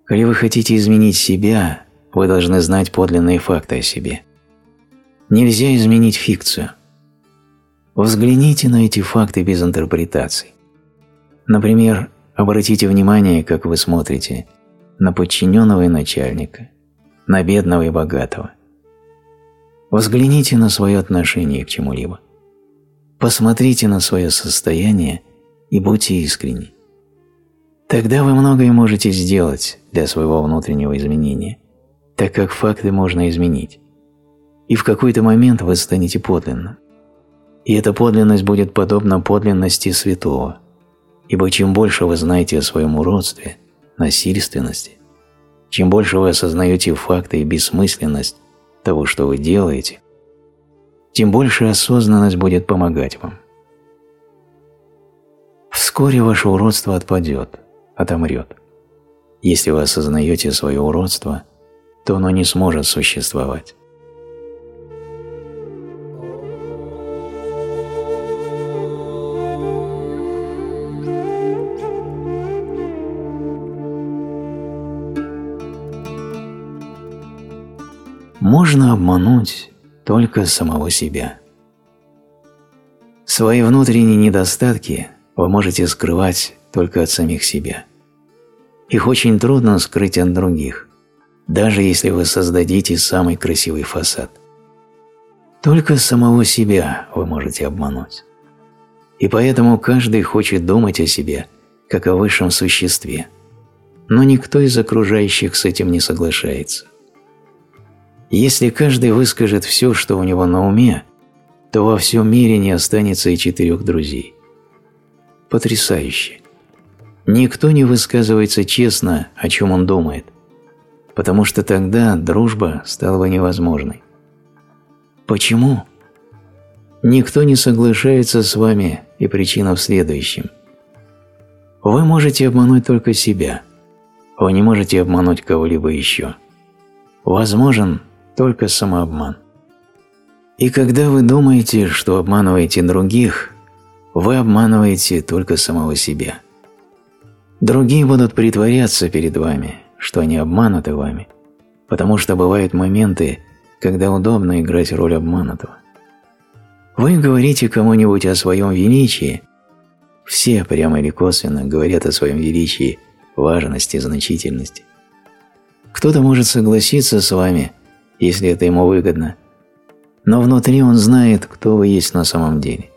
Коли вы хотите изменить себя, вы должны знать подлинные факты о себе. Нельзя изменить фикцию. Взгляните на эти факты без интерпретаций. Например, обратите внимание, как вы смотрите на подчиненного и начальника, на бедного и богатого. Взгляните на свое отношение к чему-либо. Посмотрите на свое состояние и будьте искренни. Тогда вы многое можете сделать для своего внутреннего изменения, так как факты можно изменить. И в какой-то момент вы станете подлинным. И эта подлинность будет подобна подлинности святого, ибо чем больше вы знаете о своем уродстве, насильственности, чем больше вы осознаете факты и бессмысленность того, что вы делаете, тем больше осознанность будет помогать вам. Вскоре ваше уродство отпадет – отомрет. Если вы осознаете свое уродство, то оно не сможет существовать. Можно обмануть только самого себя. Свои внутренние недостатки вы можете скрывать только от самих себя. Их очень трудно скрыть от других, даже если вы создадите самый красивый фасад. Только самого себя вы можете обмануть. И поэтому каждый хочет думать о себе, как о высшем существе, но никто из окружающих с этим не соглашается. Если каждый выскажет все, что у него на уме, то во всем мире не останется и четырех друзей. Потрясающе. Никто не высказывается честно, о чем он думает, потому что тогда дружба стала бы невозможной. Почему? Никто не соглашается с вами, и причина в следующем. Вы можете обмануть только себя. Вы не можете обмануть кого-либо еще. Возможен только самообман. И когда вы думаете, что обманываете других, вы обманываете только самого себя. Другие будут притворяться перед вами, что они обмануты вами, потому что бывают моменты, когда удобно играть роль обманутого. Вы говорите кому-нибудь о своем величии, все прямо или косвенно говорят о своем величии, важности, значительности. Кто-то может согласиться с вами, если это ему выгодно, но внутри он знает, кто вы есть на самом деле.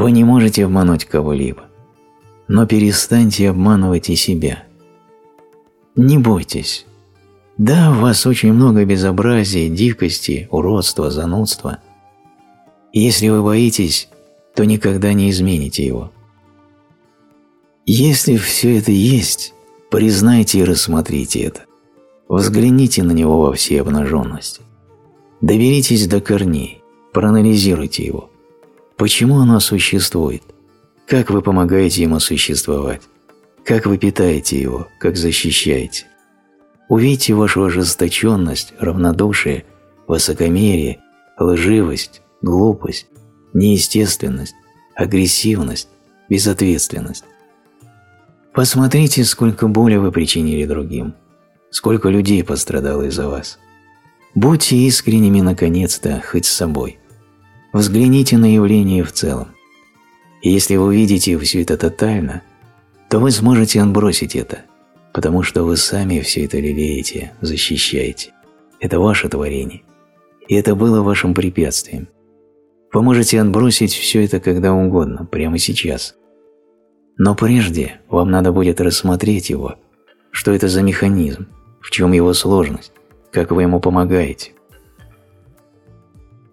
Вы не можете обмануть кого-либо но перестаньте обманывать и себя. Не бойтесь. Да, в вас очень много безобразия, дикости, уродства, занудства. если вы боитесь, то никогда не измените его. Если все это есть, признайте и рассмотрите это. Взгляните на него во всей обнаженности. Доберитесь до корней, проанализируйте его. Почему оно существует – как вы помогаете ему существовать? Как вы питаете его? Как защищаете? Увидьте вашу ожесточенность, равнодушие, высокомерие, лживость, глупость, неестественность, агрессивность, безответственность. Посмотрите, сколько боли вы причинили другим, сколько людей пострадало из-за вас. Будьте искренними наконец-то хоть с собой. Взгляните на явление в целом. И если вы увидите все это тотально, то вы сможете отбросить это, потому что вы сами все это лелеете, защищаете. Это ваше творение. И это было вашим препятствием. Вы можете отбросить все это когда угодно, прямо сейчас. Но прежде вам надо будет рассмотреть его, что это за механизм, в чем его сложность, как вы ему помогаете.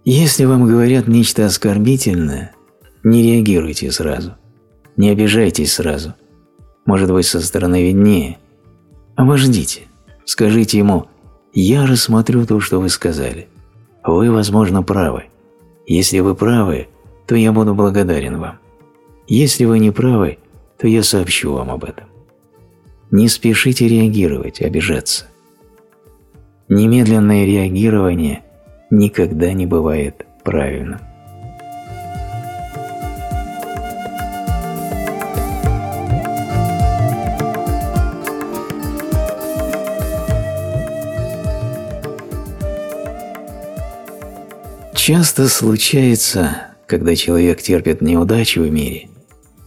Если вам говорят нечто оскорбительное, не реагируйте сразу, не обижайтесь сразу. Может быть, со стороны виднее. Обождите, скажите ему «Я рассмотрю то, что вы сказали. Вы, возможно, правы. Если вы правы, то я буду благодарен вам. Если вы не правы, то я сообщу вам об этом. Не спешите реагировать, обижаться. Немедленное реагирование никогда не бывает правильным. Часто случается, когда человек терпит неудачу в мире,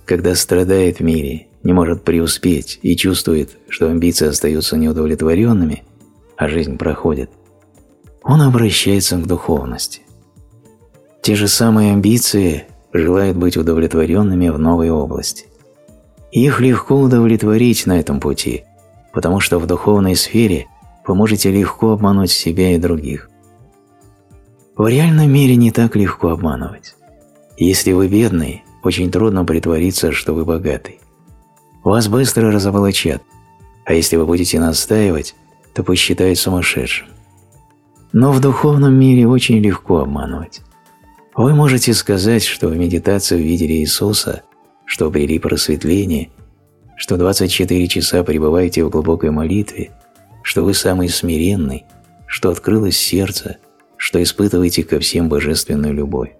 когда страдает в мире, не может преуспеть и чувствует, что амбиции остаются неудовлетворенными, а жизнь проходит, он обращается к духовности. Те же самые амбиции желают быть удовлетворенными в новой области. Их легко удовлетворить на этом пути, потому что в духовной сфере вы можете легко обмануть себя и других. В реальном мире не так легко обманывать. Если вы бедный, очень трудно притвориться, что вы богатый. Вас быстро разоблачат, а если вы будете настаивать, то посчитают сумасшедшим. Но в духовном мире очень легко обманывать. Вы можете сказать, что в медитации увидели Иисуса, что обрели просветление, что 24 часа пребываете в глубокой молитве, что вы самый смиренный, что открылось сердце – что испытываете ко всем божественную любовь.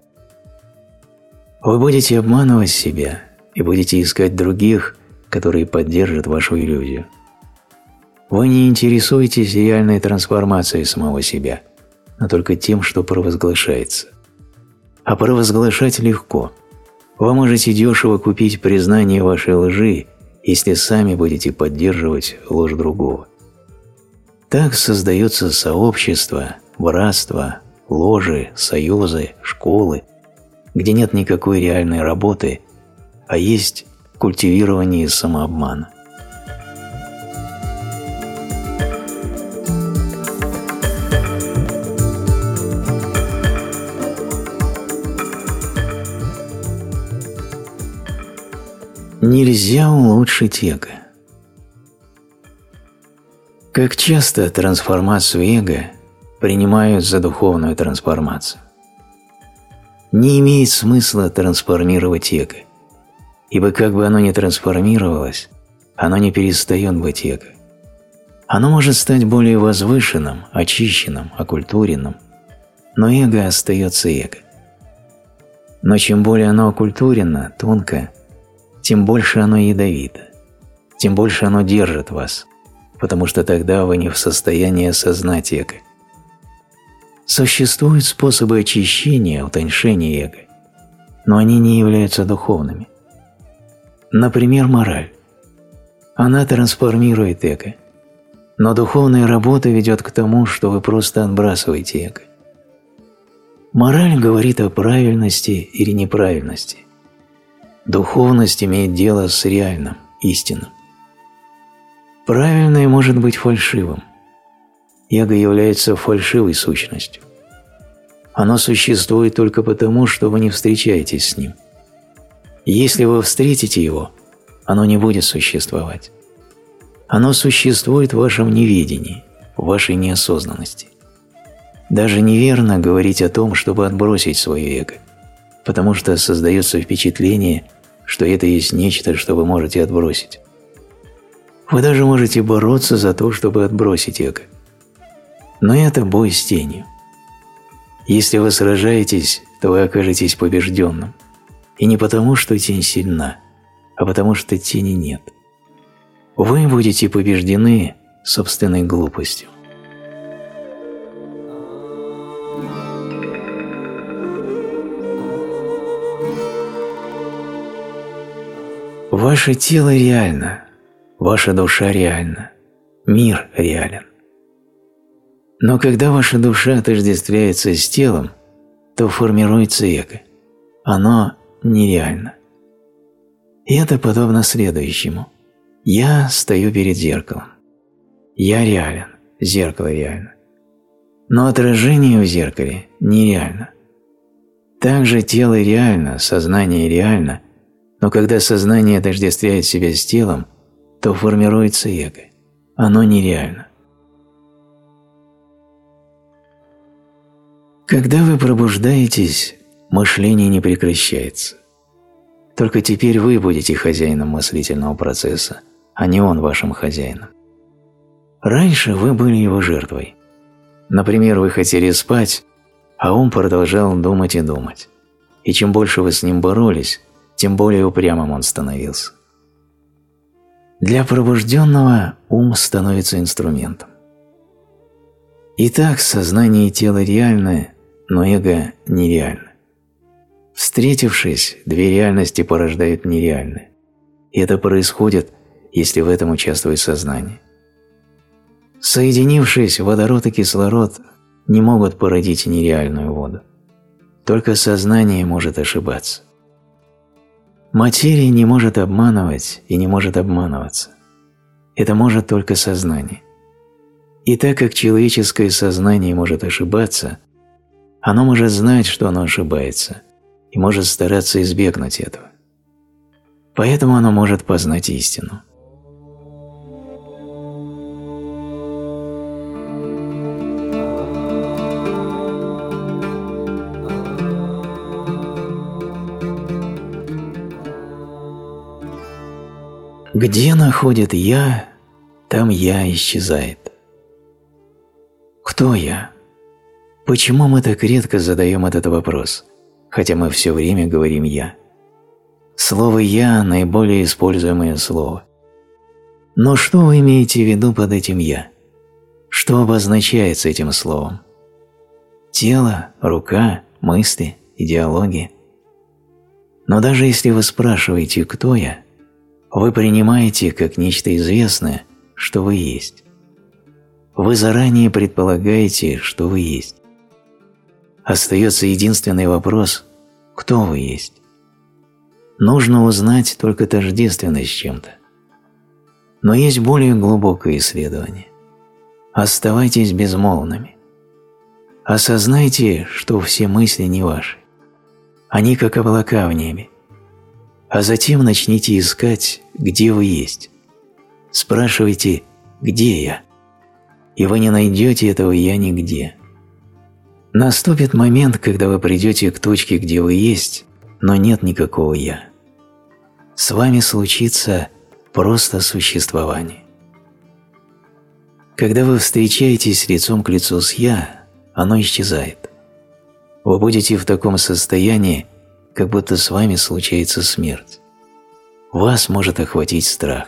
Вы будете обманывать себя и будете искать других, которые поддержат вашу иллюзию. Вы не интересуетесь реальной трансформацией самого себя, но только тем, что провозглашается. А провозглашать легко. Вы можете дешево купить признание вашей лжи, если сами будете поддерживать ложь другого. Так создается сообщество, братства, ложи, союзы, школы, где нет никакой реальной работы, а есть культивирование самообмана. Нельзя улучшить эго. Как часто трансформацию эго принимают за духовную трансформацию. Не имеет смысла трансформировать эго, ибо как бы оно ни трансформировалось, оно не перестает быть эго. Оно может стать более возвышенным, очищенным, окультуренным, но эго остается эго. Но чем более оно окультурено, тонко, тем больше оно ядовито, тем больше оно держит вас, потому что тогда вы не в состоянии осознать эго – Существуют способы очищения, утоньшения эго, но они не являются духовными. Например, мораль. Она трансформирует эго, но духовная работа ведет к тому, что вы просто отбрасываете эго. Мораль говорит о правильности или неправильности. Духовность имеет дело с реальным, истинным. Правильное может быть фальшивым, Эго является фальшивой сущностью. Оно существует только потому, что вы не встречаетесь с ним. Если вы встретите его, оно не будет существовать. Оно существует в вашем неведении, в вашей неосознанности. Даже неверно говорить о том, чтобы отбросить свое эго, потому что создается впечатление, что это есть нечто, что вы можете отбросить. Вы даже можете бороться за то, чтобы отбросить эго – но это бой с тенью. Если вы сражаетесь, то вы окажетесь побежденным. И не потому, что тень сильна, а потому, что тени нет. Вы будете побеждены собственной глупостью. Ваше тело реально, ваша душа реальна, мир реален. Но когда ваша душа отождествляется с телом, то формируется эго. Оно нереально. И это подобно следующему. Я стою перед зеркалом. Я реален, зеркало реально. Но отражение в зеркале нереально. Также тело реально, сознание реально, но когда сознание отождествляет себя с телом, то формируется эго. Оно нереально. Когда вы пробуждаетесь, мышление не прекращается. Только теперь вы будете хозяином мыслительного процесса, а не он вашим хозяином. Раньше вы были его жертвой. Например, вы хотели спать, а он продолжал думать и думать. И чем больше вы с ним боролись, тем более упрямым он становился. Для пробужденного ум становится инструментом. Итак, сознание и тело реальны, но эго нереально. Встретившись, две реальности порождают нереальное. И это происходит, если в этом участвует сознание. Соединившись, водород и кислород не могут породить нереальную воду. Только сознание может ошибаться. Материя не может обманывать и не может обманываться. Это может только сознание. И так как человеческое сознание может ошибаться, оно может знать, что оно ошибается, и может стараться избегнуть этого. Поэтому оно может познать истину. Где находит «я», там «я» исчезает. Кто я? Почему мы так редко задаем этот вопрос, хотя мы все время говорим «я»? Слово «я» – наиболее используемое слово. Но что вы имеете в виду под этим «я»? Что обозначается этим словом? Тело, рука, мысли, идеология. Но даже если вы спрашиваете «кто я?», вы принимаете как нечто известное, что вы есть. Вы заранее предполагаете, что вы есть. Остается единственный вопрос – кто вы есть? Нужно узнать только тождественность чем-то. Но есть более глубокое исследование. Оставайтесь безмолвными. Осознайте, что все мысли не ваши. Они как облака в небе а затем начните искать, где вы есть. Спрашивайте «Где я?» И вы не найдете этого «я» нигде. Наступит момент, когда вы придете к точке, где вы есть, но нет никакого «я». С вами случится просто существование. Когда вы встречаетесь лицом к лицу с «я», оно исчезает. Вы будете в таком состоянии, как будто с вами случается смерть. Вас может охватить страх,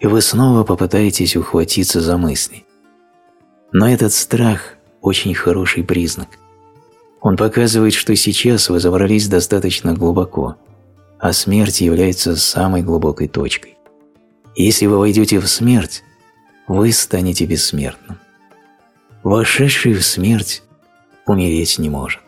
и вы снова попытаетесь ухватиться за мысли. Но этот страх – очень хороший признак. Он показывает, что сейчас вы забрались достаточно глубоко, а смерть является самой глубокой точкой. Если вы войдете в смерть, вы станете бессмертным. Вошедший в смерть умереть не может.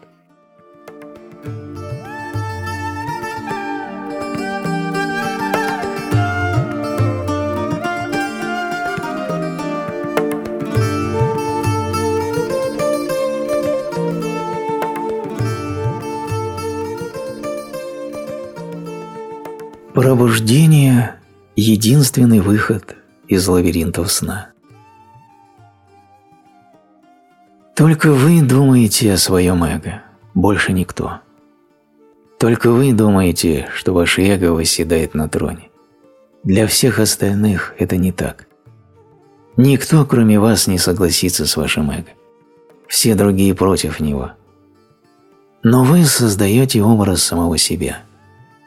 Пробуждение – единственный выход из лабиринтов сна. Только вы думаете о своем эго, больше никто. Только вы думаете, что ваше эго восседает на троне. Для всех остальных это не так. Никто, кроме вас, не согласится с вашим эго. Все другие против него, Но вы создаете образ самого себя.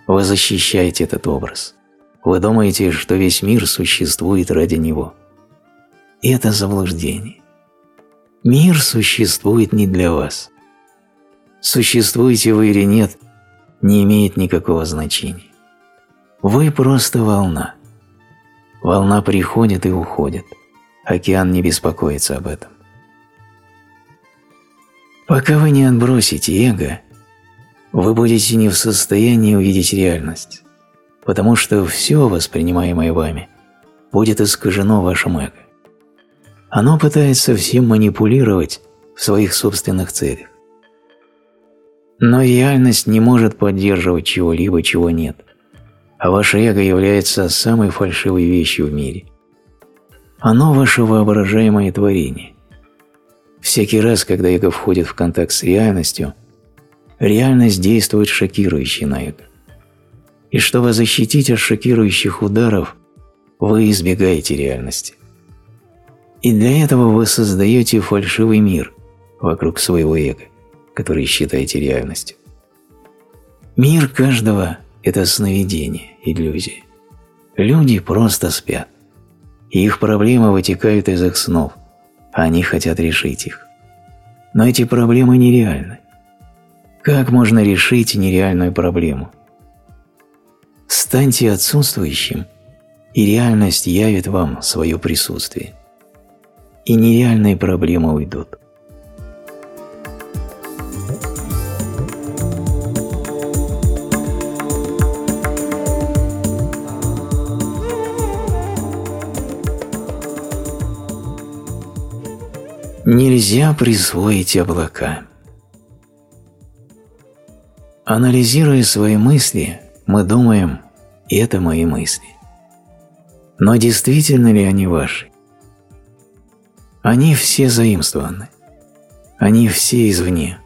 Вы защищаете этот образ. Вы думаете, что весь мир существует ради него. И это заблуждение. Мир существует не для вас. Существуете вы или нет, не имеет никакого значения. Вы просто волна. Волна приходит и уходит. Океан не беспокоится об этом. Пока вы не отбросите эго, вы будете не в состоянии увидеть реальность, потому что все, воспринимаемое вами, будет искажено вашим эго. Оно пытается всем манипулировать в своих собственных целях. Но реальность не может поддерживать чего-либо, чего нет, а ваше эго является самой фальшивой вещью в мире. Оно ваше воображаемое творение. Всякий раз, когда эго входит в контакт с реальностью, реальность действует шокирующе на эго. И чтобы защитить от шокирующих ударов, вы избегаете реальности. И для этого вы создаете фальшивый мир вокруг своего эго, который считаете реальностью. Мир каждого – это сновидение, иллюзия. Люди просто спят, и их проблемы вытекают из их снов – они хотят решить их. Но эти проблемы нереальны. Как можно решить нереальную проблему? Станьте отсутствующим, и реальность явит вам свое присутствие. И нереальные проблемы уйдут. Нельзя присвоить облака. Анализируя свои мысли, мы думаем «это мои мысли». Но действительно ли они ваши? Они все заимствованы. Они все извне.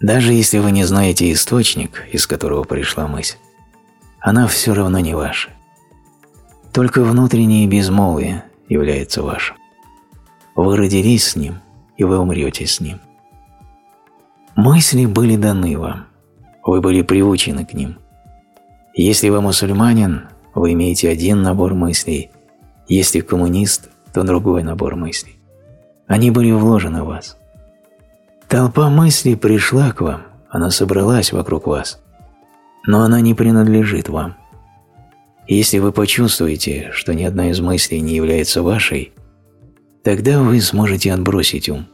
Даже если вы не знаете источник, из которого пришла мысль, она все равно не ваша. Только внутреннее безмолвие является вашим. Вы родились с ним, и вы умрете с ним. Мысли были даны вам, вы были приучены к ним. Если вы мусульманин, вы имеете один набор мыслей, если коммунист, то другой набор мыслей. Они были вложены в вас. Толпа мыслей пришла к вам, она собралась вокруг вас, но она не принадлежит вам. Если вы почувствуете, что ни одна из мыслей не является вашей, Тогда вы сможете отбросить ум.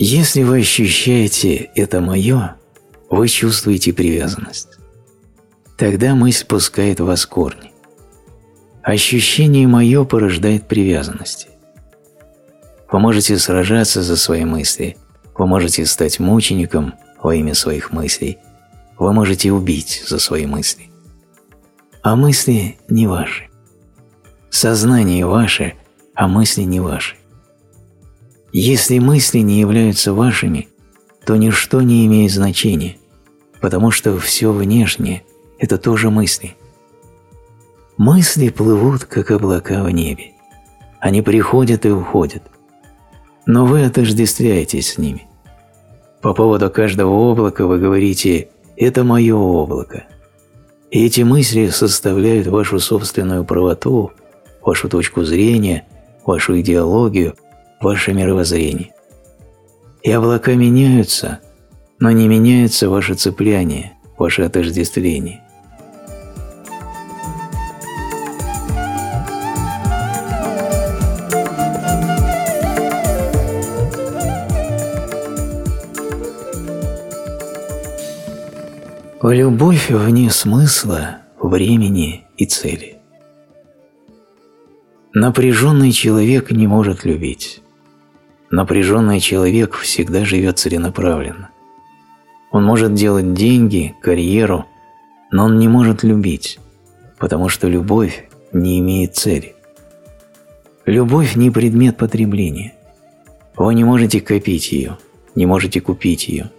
Если вы ощущаете «это мое», вы чувствуете привязанность. Тогда мысль пускает в вас корни. Ощущение «моё» порождает привязанности. Вы можете сражаться за свои мысли, вы можете стать мучеником во имя своих мыслей, вы можете убить за свои мысли. А мысли не ваши. Сознание ваше, а мысли не ваши. Если мысли не являются вашими, то ничто не имеет значения, потому что все внешнее – это тоже мысли. Мысли плывут, как облака в небе. Они приходят и уходят. Но вы отождествляетесь с ними. По поводу каждого облака вы говорите «это мое облако». И эти мысли составляют вашу собственную правоту – вашу точку зрения, вашу идеологию, ваше мировоззрение. И облака меняются, но не меняется ваше цепляние, ваше отождествление. Любовь вне смысла, времени и цели. Напряженный человек не может любить. Напряженный человек всегда живет целенаправленно. Он может делать деньги, карьеру, но он не может любить, потому что любовь не имеет цели. Любовь не предмет потребления. Вы не можете копить ее, не можете купить ее,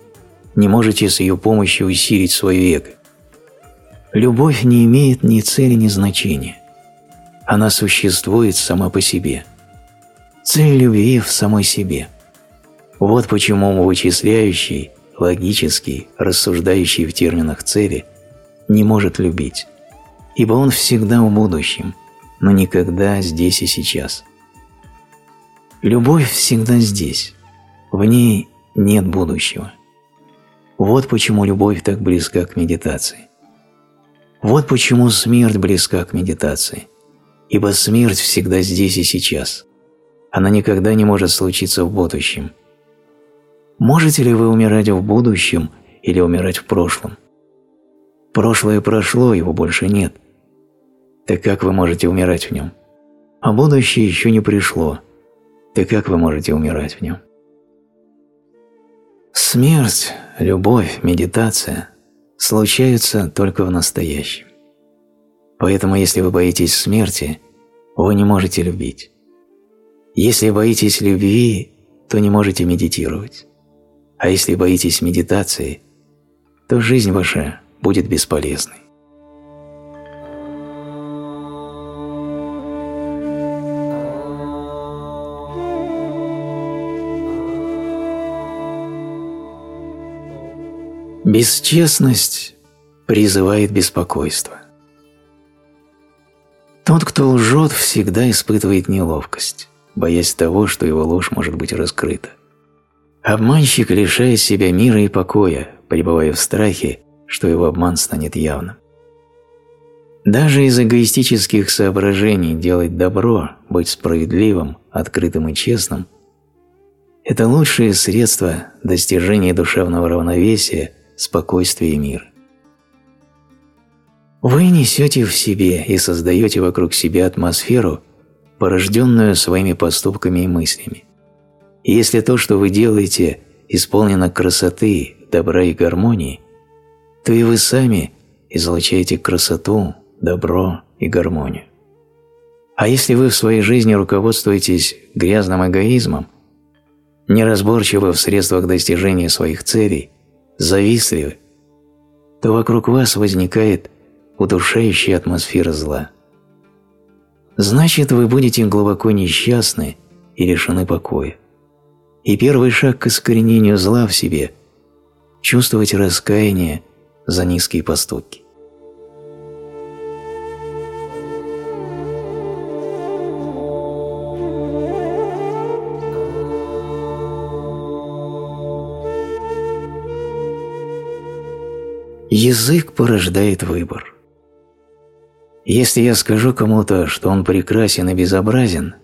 не можете с ее помощью усилить свое эго. Любовь не имеет ни цели, ни значения. Она существует сама по себе. Цель любви в самой себе. Вот почему вычисляющий, логический, рассуждающий в терминах цели не может любить, ибо он всегда в будущем, но никогда здесь и сейчас. Любовь всегда здесь, в ней нет будущего. Вот почему любовь так близка к медитации. Вот почему смерть близка к медитации, ибо смерть всегда здесь и сейчас. Она никогда не может случиться в будущем. Можете ли вы умирать в будущем или умирать в прошлом? Прошлое прошло, его больше нет. Так как вы можете умирать в нем? А будущее еще не пришло. Так как вы можете умирать в нем? Смерть, любовь, медитация случаются только в настоящем. Поэтому если вы боитесь смерти, вы не можете любить. Если боитесь любви, то не можете медитировать. А если боитесь медитации, то жизнь ваша будет бесполезной. Бесчестность призывает беспокойство. Тот, кто лжет, всегда испытывает неловкость, боясь того, что его ложь может быть раскрыта. Обманщик лишает себя мира и покоя, пребывая в страхе, что его обман станет явным. Даже из эгоистических соображений делать добро, быть справедливым, открытым и честным – это лучшее средство достижения душевного равновесия, спокойствия и мира. Вы несете в себе и создаете вокруг себя атмосферу, порожденную своими поступками и мыслями. И если то, что вы делаете, исполнено красоты, добра и гармонии, то и вы сами излучаете красоту, добро и гармонию. А если вы в своей жизни руководствуетесь грязным эгоизмом, неразборчивы в средствах достижения своих целей, завистливы, то вокруг вас возникает удушающая атмосфера зла. Значит, вы будете глубоко несчастны и лишены покоя. И первый шаг к искоренению зла в себе – чувствовать раскаяние за низкие поступки. Язык порождает выбор. Если я скажу кому-то, что он прекрасен и безобразен,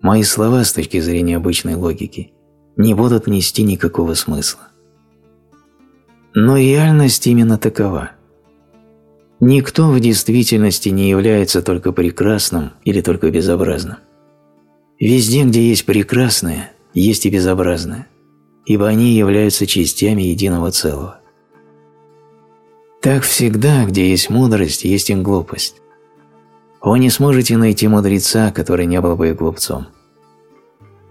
мои слова с точки зрения обычной логики не будут нести никакого смысла. Но реальность именно такова. Никто в действительности не является только прекрасным или только безобразным. Везде, где есть прекрасное, есть и безобразное, ибо они являются частями единого целого. Так всегда, где есть мудрость, есть и глупость. Вы не сможете найти мудреца, который не был бы и глупцом.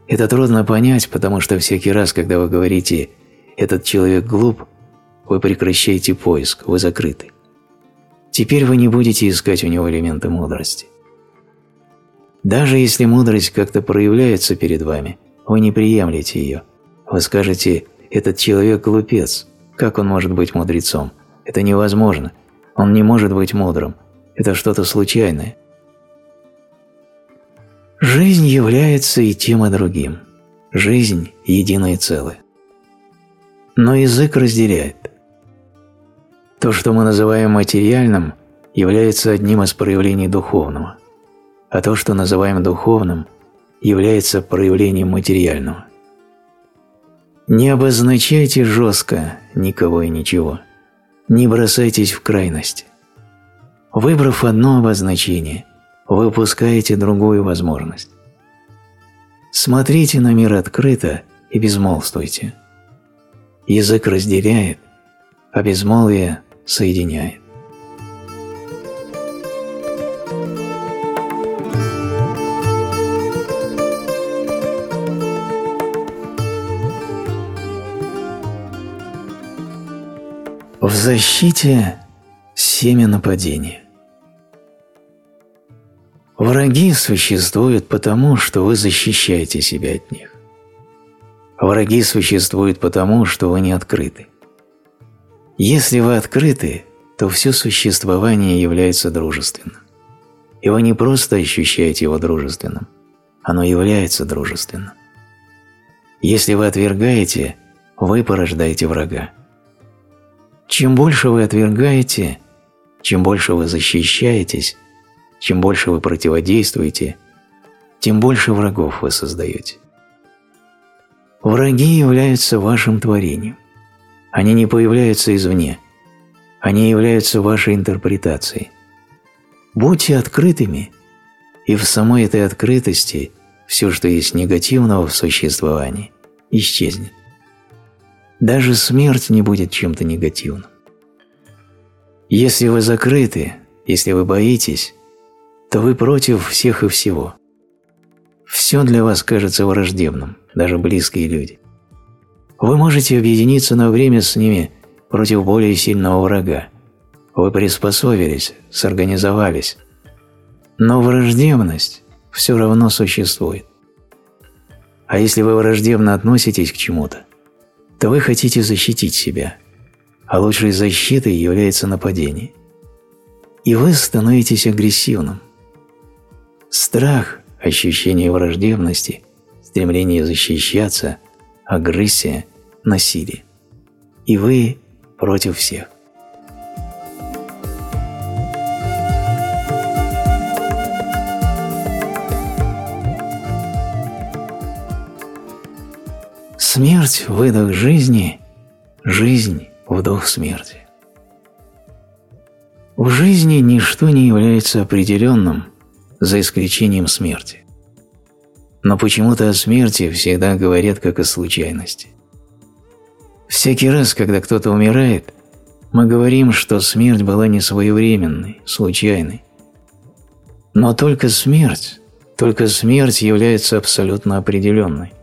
Это трудно понять, потому что всякий раз, когда вы говорите «этот человек глуп», вы прекращаете поиск, вы закрыты. Теперь вы не будете искать у него элементы мудрости. Даже если мудрость как-то проявляется перед вами, вы не приемлете ее. Вы скажете «этот человек глупец, как он может быть мудрецом? Это невозможно, он не может быть мудрым, это что-то случайное». Жизнь является и тем, и другим. Жизнь – единое целое. Но язык разделяет. То, что мы называем материальным, является одним из проявлений духовного, а то, что называем духовным, является проявлением материального. Не обозначайте жестко никого и ничего. Не бросайтесь в крайность. Выбрав одно обозначение – вы упускаете другую возможность. Смотрите на мир открыто и безмолвствуйте. Язык разделяет, а безмолвие соединяет. Защите семя нападения. Враги существуют потому, что вы защищаете себя от них. Враги существуют потому, что вы не открыты. Если вы открыты, то все существование является дружественным. И вы не просто ощущаете его дружественным, оно является дружественным. Если вы отвергаете, вы порождаете врага. Чем больше вы отвергаете, чем больше вы защищаетесь, чем больше вы противодействуете, тем больше врагов вы создаете. Враги являются вашим творением. Они не появляются извне. Они являются вашей интерпретацией. Будьте открытыми, и в самой этой открытости все, что есть негативного в существовании, исчезнет. Даже смерть не будет чем-то негативным. Если вы закрыты, если вы боитесь, то вы против всех и всего. Все для вас кажется враждебным, даже близкие люди. Вы можете объединиться на время с ними против более сильного врага. Вы приспособились, сорганизовались. Но враждебность все равно существует. А если вы враждебно относитесь к чему-то, то вы хотите защитить себя, а лучшей защитой является нападение. И вы становитесь агрессивным. Страх, ощущение враждебности, стремление защищаться, агрессия, насилие. И вы против всех. Смерть – выдох жизни, жизнь – вдох смерти. В жизни ничто не является определенным, за исключением смерти. Но почему-то о смерти всегда говорят как о случайности. Всякий раз, когда кто-то умирает, мы говорим, что смерть была не своевременной, случайной. Но только смерть, только смерть является абсолютно определенной.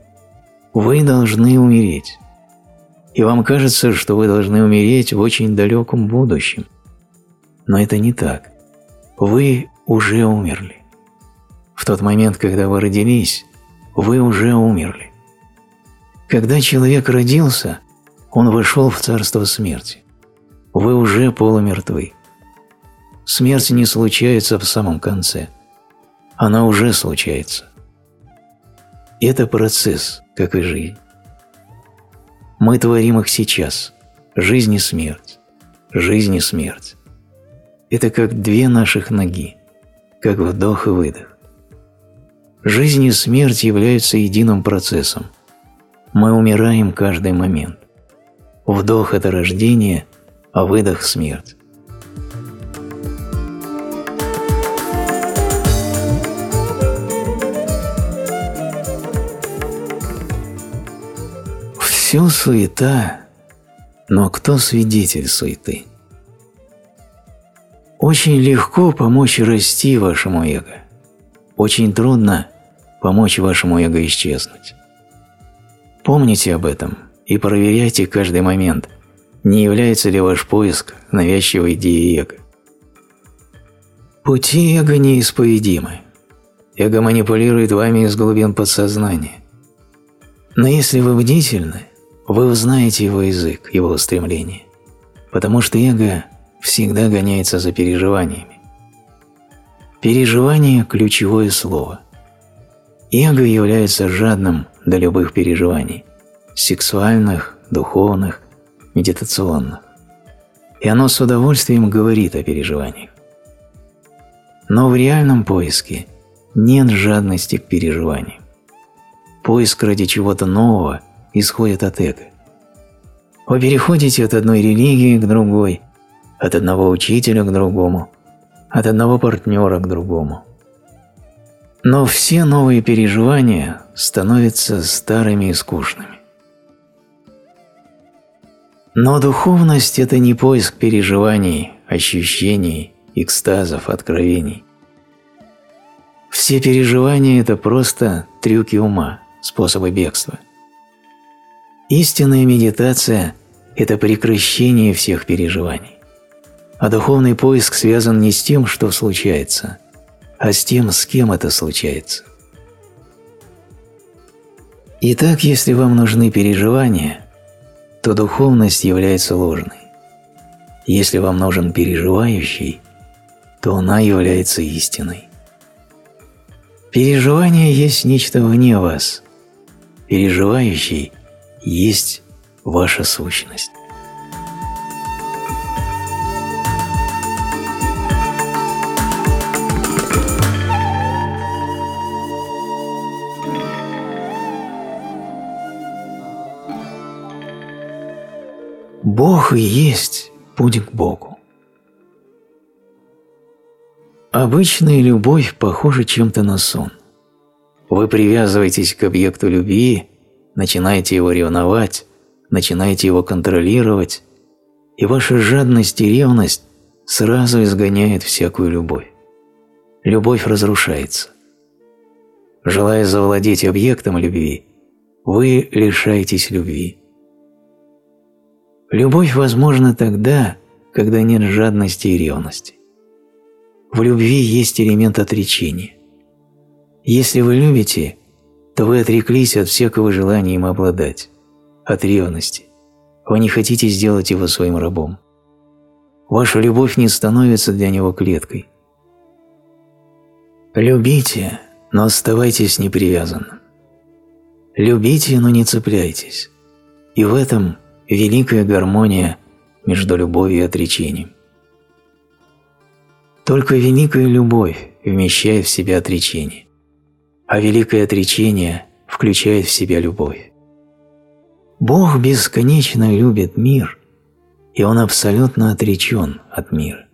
Вы должны умереть. И вам кажется, что вы должны умереть в очень далеком будущем. Но это не так. Вы уже умерли. В тот момент, когда вы родились, вы уже умерли. Когда человек родился, он вошел в царство смерти. Вы уже полумертвы. Смерть не случается в самом конце. Она уже случается. Это процесс, как и жизнь. Мы творим их сейчас. Жизнь и смерть. Жизнь и смерть. Это как две наших ноги, как вдох и выдох. Жизнь и смерть являются единым процессом. Мы умираем каждый момент. Вдох – это рождение, а выдох – смерть. Все суета, но кто свидетель суеты? Очень легко помочь расти вашему эго. Очень трудно помочь вашему эго исчезнуть. Помните об этом и проверяйте каждый момент, не является ли ваш поиск навязчивой идеей эго. Пути эго неисповедимы. Эго манипулирует вами из глубин подсознания. Но если вы бдительны, вы узнаете его язык, его устремления, потому что эго всегда гоняется за переживаниями. Переживание – ключевое слово. Эго является жадным до любых переживаний – сексуальных, духовных, медитационных. И оно с удовольствием говорит о переживаниях. Но в реальном поиске нет жадности к переживаниям. Поиск ради чего-то нового – исходит от эго. Вы переходите от одной религии к другой, от одного учителя к другому, от одного партнера к другому. Но все новые переживания становятся старыми и скучными. Но духовность – это не поиск переживаний, ощущений, экстазов, откровений. Все переживания – это просто трюки ума, способы бегства – Истинная медитация – это прекращение всех переживаний. А духовный поиск связан не с тем, что случается, а с тем, с кем это случается. Итак, если вам нужны переживания, то духовность является ложной. Если вам нужен переживающий, то она является истиной. Переживание есть нечто вне вас. Переживающий есть ваша сущность. Бог и есть путь к Богу. Обычная любовь похожа чем-то на сон. Вы привязываетесь к объекту любви, начинаете его ревновать, начинаете его контролировать, и ваша жадность и ревность сразу изгоняют всякую любовь. Любовь разрушается. Желая завладеть объектом любви, вы лишаетесь любви. Любовь возможна тогда, когда нет жадности и ревности. В любви есть элемент отречения. Если вы любите, то вы отреклись от всякого желания им обладать, от ревности. Вы не хотите сделать его своим рабом. Ваша любовь не становится для него клеткой. Любите, но оставайтесь непривязанным. Любите, но не цепляйтесь. И в этом великая гармония между любовью и отречением. Только великая любовь вмещает в себя отречение, а великое отречение включает в себя любовь. Бог бесконечно любит мир, и Он абсолютно отречен от мира.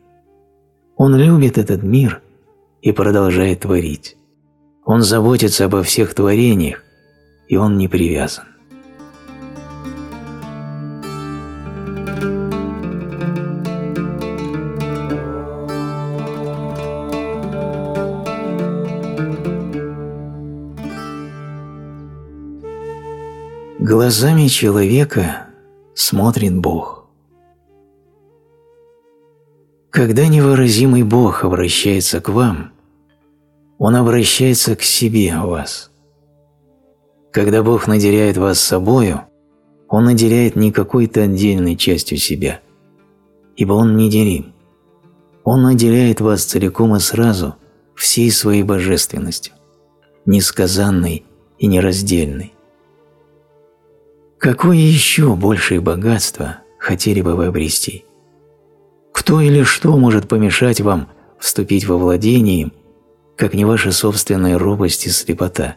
Он любит этот мир и продолжает творить. Он заботится обо всех творениях, и Он не привязан. Глазами человека смотрит Бог. Когда невыразимый Бог обращается к вам, Он обращается к себе вас. Когда Бог наделяет вас собою, Он наделяет не какой-то отдельной частью себя, ибо Он не делим. Он наделяет вас целиком и сразу всей своей божественностью, несказанной и нераздельной. Какое еще большее богатство хотели бы вы обрести? Кто или что может помешать вам вступить во владение им, как не ваша собственная робость и слепота?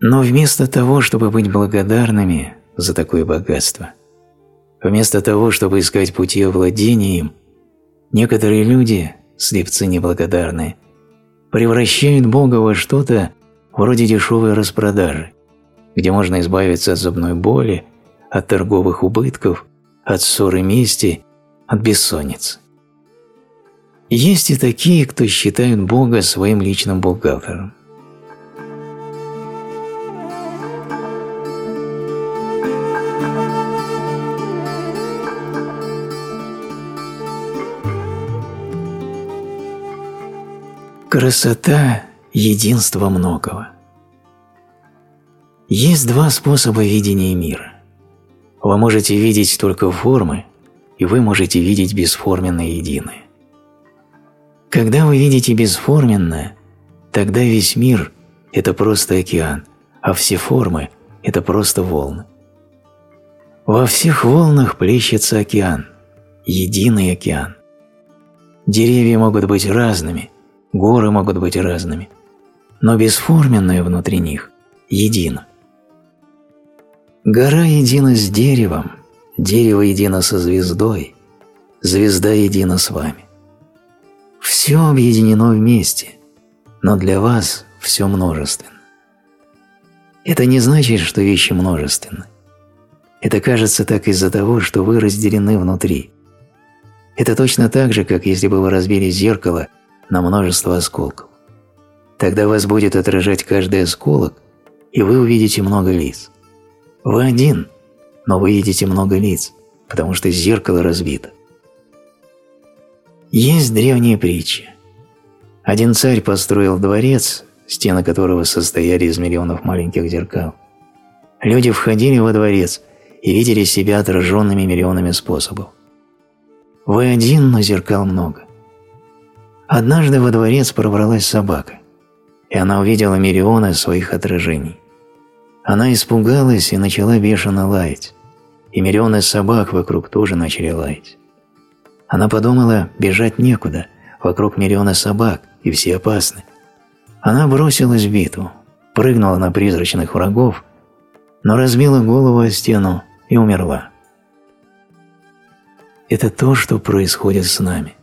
Но вместо того, чтобы быть благодарными за такое богатство, вместо того, чтобы искать пути овладения им, некоторые люди, слепцы неблагодарные, превращают Бога во что-то, вроде дешевой распродажи, где можно избавиться от зубной боли, от торговых убытков, от ссоры мести, от бессонницы. Есть и такие, кто считают Бога своим личным бухгалтером. Красота единство многого. Есть два способа видения мира. Вы можете видеть только формы, и вы можете видеть бесформенное единое. Когда вы видите бесформенное, тогда весь мир – это просто океан, а все формы – это просто волны. Во всех волнах плещется океан, единый океан. Деревья могут быть разными, горы могут быть разными, но бесформенное внутри них едино. Гора едина с деревом, дерево едино со звездой, звезда едина с вами. Все объединено вместе, но для вас все множественно. Это не значит, что вещи множественны. Это кажется так из-за того, что вы разделены внутри. Это точно так же, как если бы вы разбили зеркало на множество осколков. Тогда вас будет отражать каждый осколок, и вы увидите много лиц. Вы один, но вы видите много лиц, потому что зеркало разбито. Есть древняя притча. Один царь построил дворец, стены которого состояли из миллионов маленьких зеркал. Люди входили во дворец и видели себя отраженными миллионами способов. Вы один, но зеркал много. Однажды во дворец пробралась собака, и она увидела миллионы своих отражений. Она испугалась и начала бешено лаять, и миллионы собак вокруг тоже начали лаять. Она подумала, бежать некуда, вокруг миллиона собак, и все опасны. Она бросилась в битву, прыгнула на призрачных врагов, но разбила голову о стену и умерла. Это то, что происходит с нами.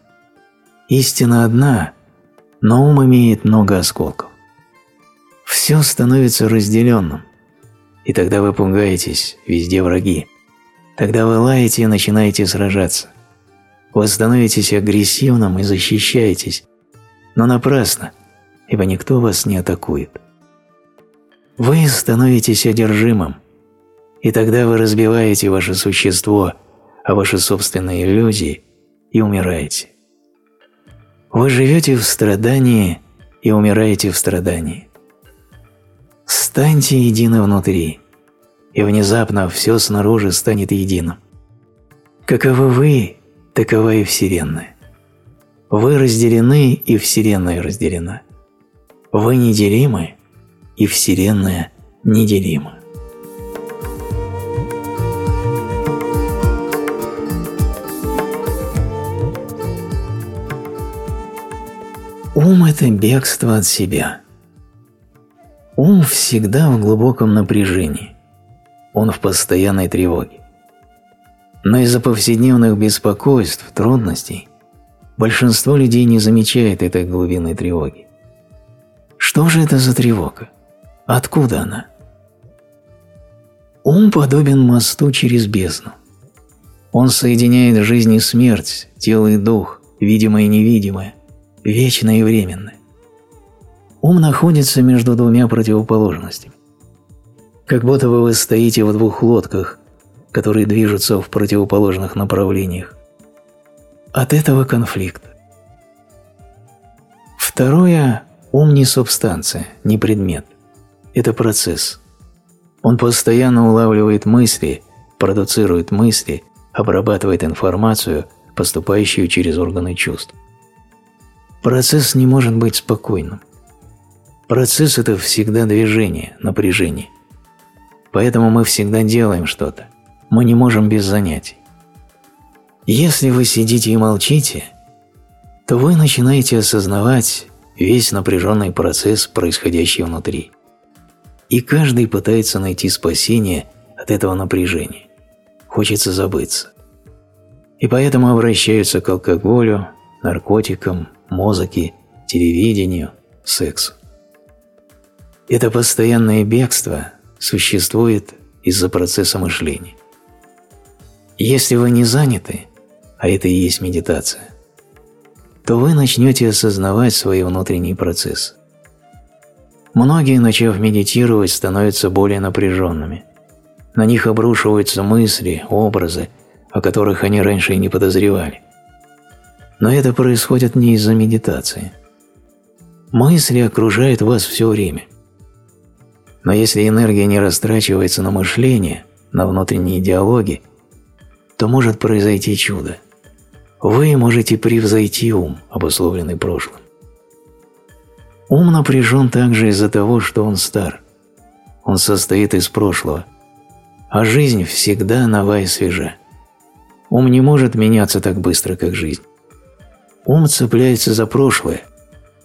Истина одна, но ум имеет много осколков. Все становится разделенным, и тогда вы пугаетесь, везде враги. Тогда вы лаете и начинаете сражаться. Вы становитесь агрессивным и защищаетесь, но напрасно, ибо никто вас не атакует. Вы становитесь одержимым, и тогда вы разбиваете ваше существо, а ваши собственные иллюзии и умираете. Вы живете в страдании и умираете в страдании. Станьте едины внутри, и внезапно все снаружи станет единым. Каковы вы, такова и Вселенная. Вы разделены, и Вселенная разделена. Вы неделимы, и Вселенная неделима. Ум – это бегство от себя. Ум всегда в глубоком напряжении. Он в постоянной тревоге. Но из-за повседневных беспокойств, трудностей, большинство людей не замечает этой глубинной тревоги. Что же это за тревога? Откуда она? Ум подобен мосту через бездну. Он соединяет жизнь и смерть, тело и дух, видимое и невидимое – вечное и временное. Ум находится между двумя противоположностями. Как будто бы вы стоите в двух лодках, которые движутся в противоположных направлениях. От этого конфликт. Второе – ум не субстанция, не предмет. Это процесс. Он постоянно улавливает мысли, продуцирует мысли, обрабатывает информацию, поступающую через органы чувств. Процесс не может быть спокойным. Процесс – это всегда движение, напряжение. Поэтому мы всегда делаем что-то. Мы не можем без занятий. Если вы сидите и молчите, то вы начинаете осознавать весь напряженный процесс, происходящий внутри. И каждый пытается найти спасение от этого напряжения. Хочется забыться. И поэтому обращаются к алкоголю, наркотикам, музыке, телевидению, сексу. Это постоянное бегство существует из-за процесса мышления. Если вы не заняты, а это и есть медитация, то вы начнете осознавать свои внутренние процессы. Многие, начав медитировать, становятся более напряженными. На них обрушиваются мысли, образы, о которых они раньше и не подозревали. Но это происходит не из-за медитации. Мысли окружают вас все время. Но если энергия не растрачивается на мышление, на внутренние диалоги, то может произойти чудо. Вы можете превзойти ум, обусловленный прошлым. Ум напряжен также из-за того, что он стар. Он состоит из прошлого, а жизнь всегда нова и свежа. Ум не может меняться так быстро, как жизнь. Ум цепляется за прошлое,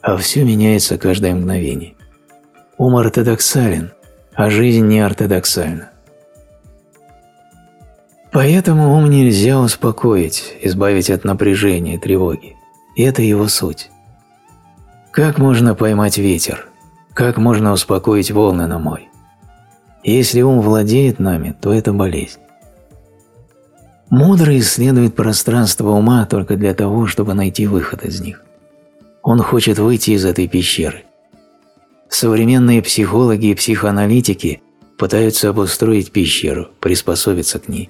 а все меняется каждое мгновение. Ум ортодоксален, а жизнь не ортодоксальна. Поэтому ум нельзя успокоить, избавить от напряжения, тревоги. Это его суть. Как можно поймать ветер? Как можно успокоить волны на море? Если ум владеет нами, то это болезнь. Мудрый исследует пространство ума только для того, чтобы найти выход из них. Он хочет выйти из этой пещеры. Современные психологи и психоаналитики пытаются обустроить пещеру, приспособиться к ней.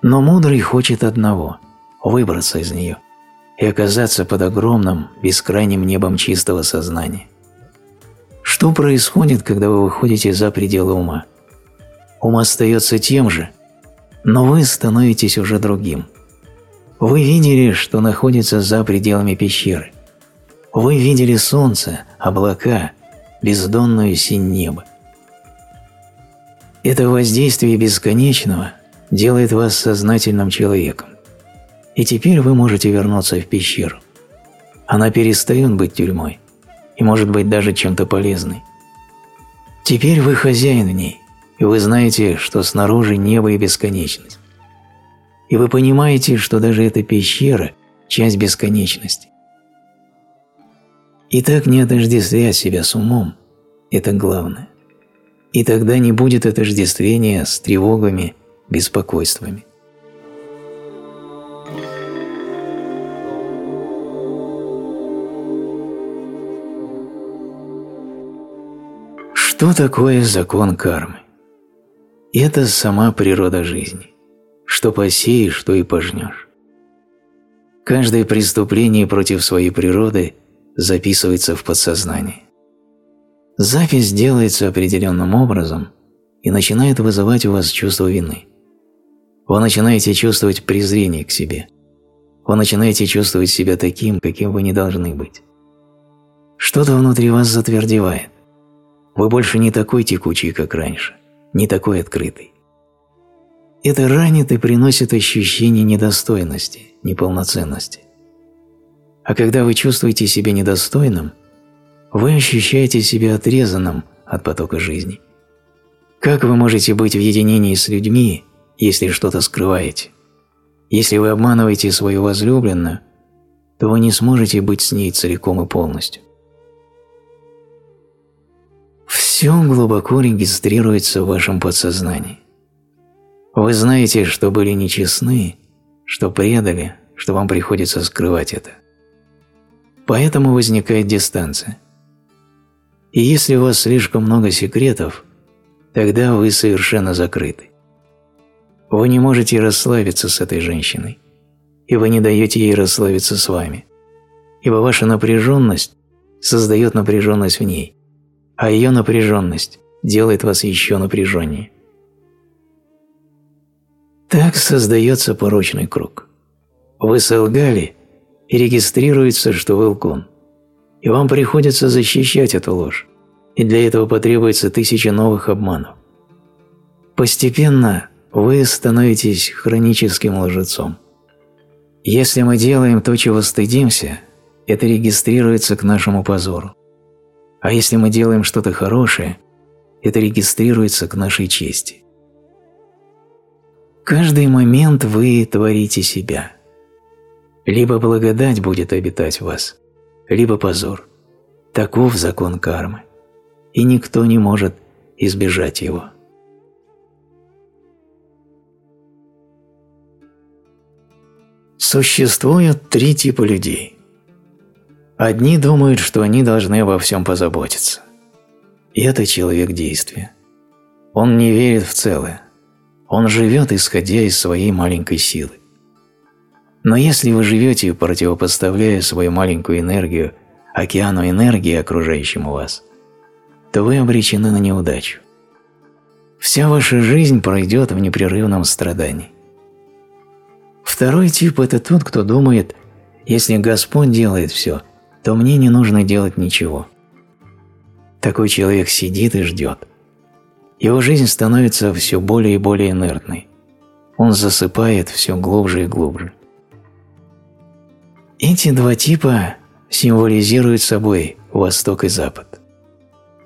Но мудрый хочет одного – выбраться из нее и оказаться под огромным, бескрайним небом чистого сознания. Что происходит, когда вы выходите за пределы ума? Ум остается тем же, но вы становитесь уже другим. Вы видели, что находится за пределами пещеры. Вы видели солнце, облака, бездонную синь неба. Это воздействие бесконечного делает вас сознательным человеком. И теперь вы можете вернуться в пещеру. Она перестает быть тюрьмой и может быть даже чем-то полезной. Теперь вы хозяин в ней, и вы знаете, что снаружи небо и бесконечность. И вы понимаете, что даже эта пещера – часть бесконечности. И так не отождествлять себя с умом – это главное. И тогда не будет отождествления с тревогами, беспокойствами. Что такое закон кармы? Это сама природа жизни. Что посеешь, то и пожнешь. Каждое преступление против своей природы записывается в подсознании. Запись делается определенным образом и начинает вызывать у вас чувство вины. Вы начинаете чувствовать презрение к себе. Вы начинаете чувствовать себя таким, каким вы не должны быть. Что-то внутри вас затвердевает. Вы больше не такой текучий, как раньше, не такой открытый. Это ранит и приносит ощущение недостойности, неполноценности. А когда вы чувствуете себя недостойным, вы ощущаете себя отрезанным от потока жизни. Как вы можете быть в единении с людьми, если что-то скрываете? Если вы обманываете свою возлюбленную, то вы не сможете быть с ней целиком и полностью. Все глубоко регистрируется в вашем подсознании. Вы знаете, что были нечестны, что предали, что вам приходится скрывать это. Поэтому возникает дистанция. И если у вас слишком много секретов, тогда вы совершенно закрыты. Вы не можете расслабиться с этой женщиной, и вы не даете ей расслабиться с вами, ибо ваша напряженность создает напряженность в ней, а ее напряженность делает вас еще напряженнее. Так создается порочный круг. Вы солгали, и регистрируется, что вы лгун. И вам приходится защищать эту ложь, и для этого потребуется тысяча новых обманов. Постепенно вы становитесь хроническим лжецом. Если мы делаем то, чего стыдимся, это регистрируется к нашему позору. А если мы делаем что-то хорошее, это регистрируется к нашей чести. Каждый момент вы творите себя. Либо благодать будет обитать в вас, либо позор. Таков закон кармы, и никто не может избежать его. Существуют три типа людей – Одни думают, что они должны обо всем позаботиться. И это человек действия. Он не верит в целое. Он живет, исходя из своей маленькой силы. Но если вы живете, противопоставляя свою маленькую энергию океану энергии, окружающему вас, то вы обречены на неудачу. Вся ваша жизнь пройдет в непрерывном страдании. Второй тип – это тот, кто думает, если Господь делает все – то мне не нужно делать ничего. Такой человек сидит и ждет. Его жизнь становится все более и более инертной. Он засыпает все глубже и глубже. Эти два типа символизируют собой Восток и Запад.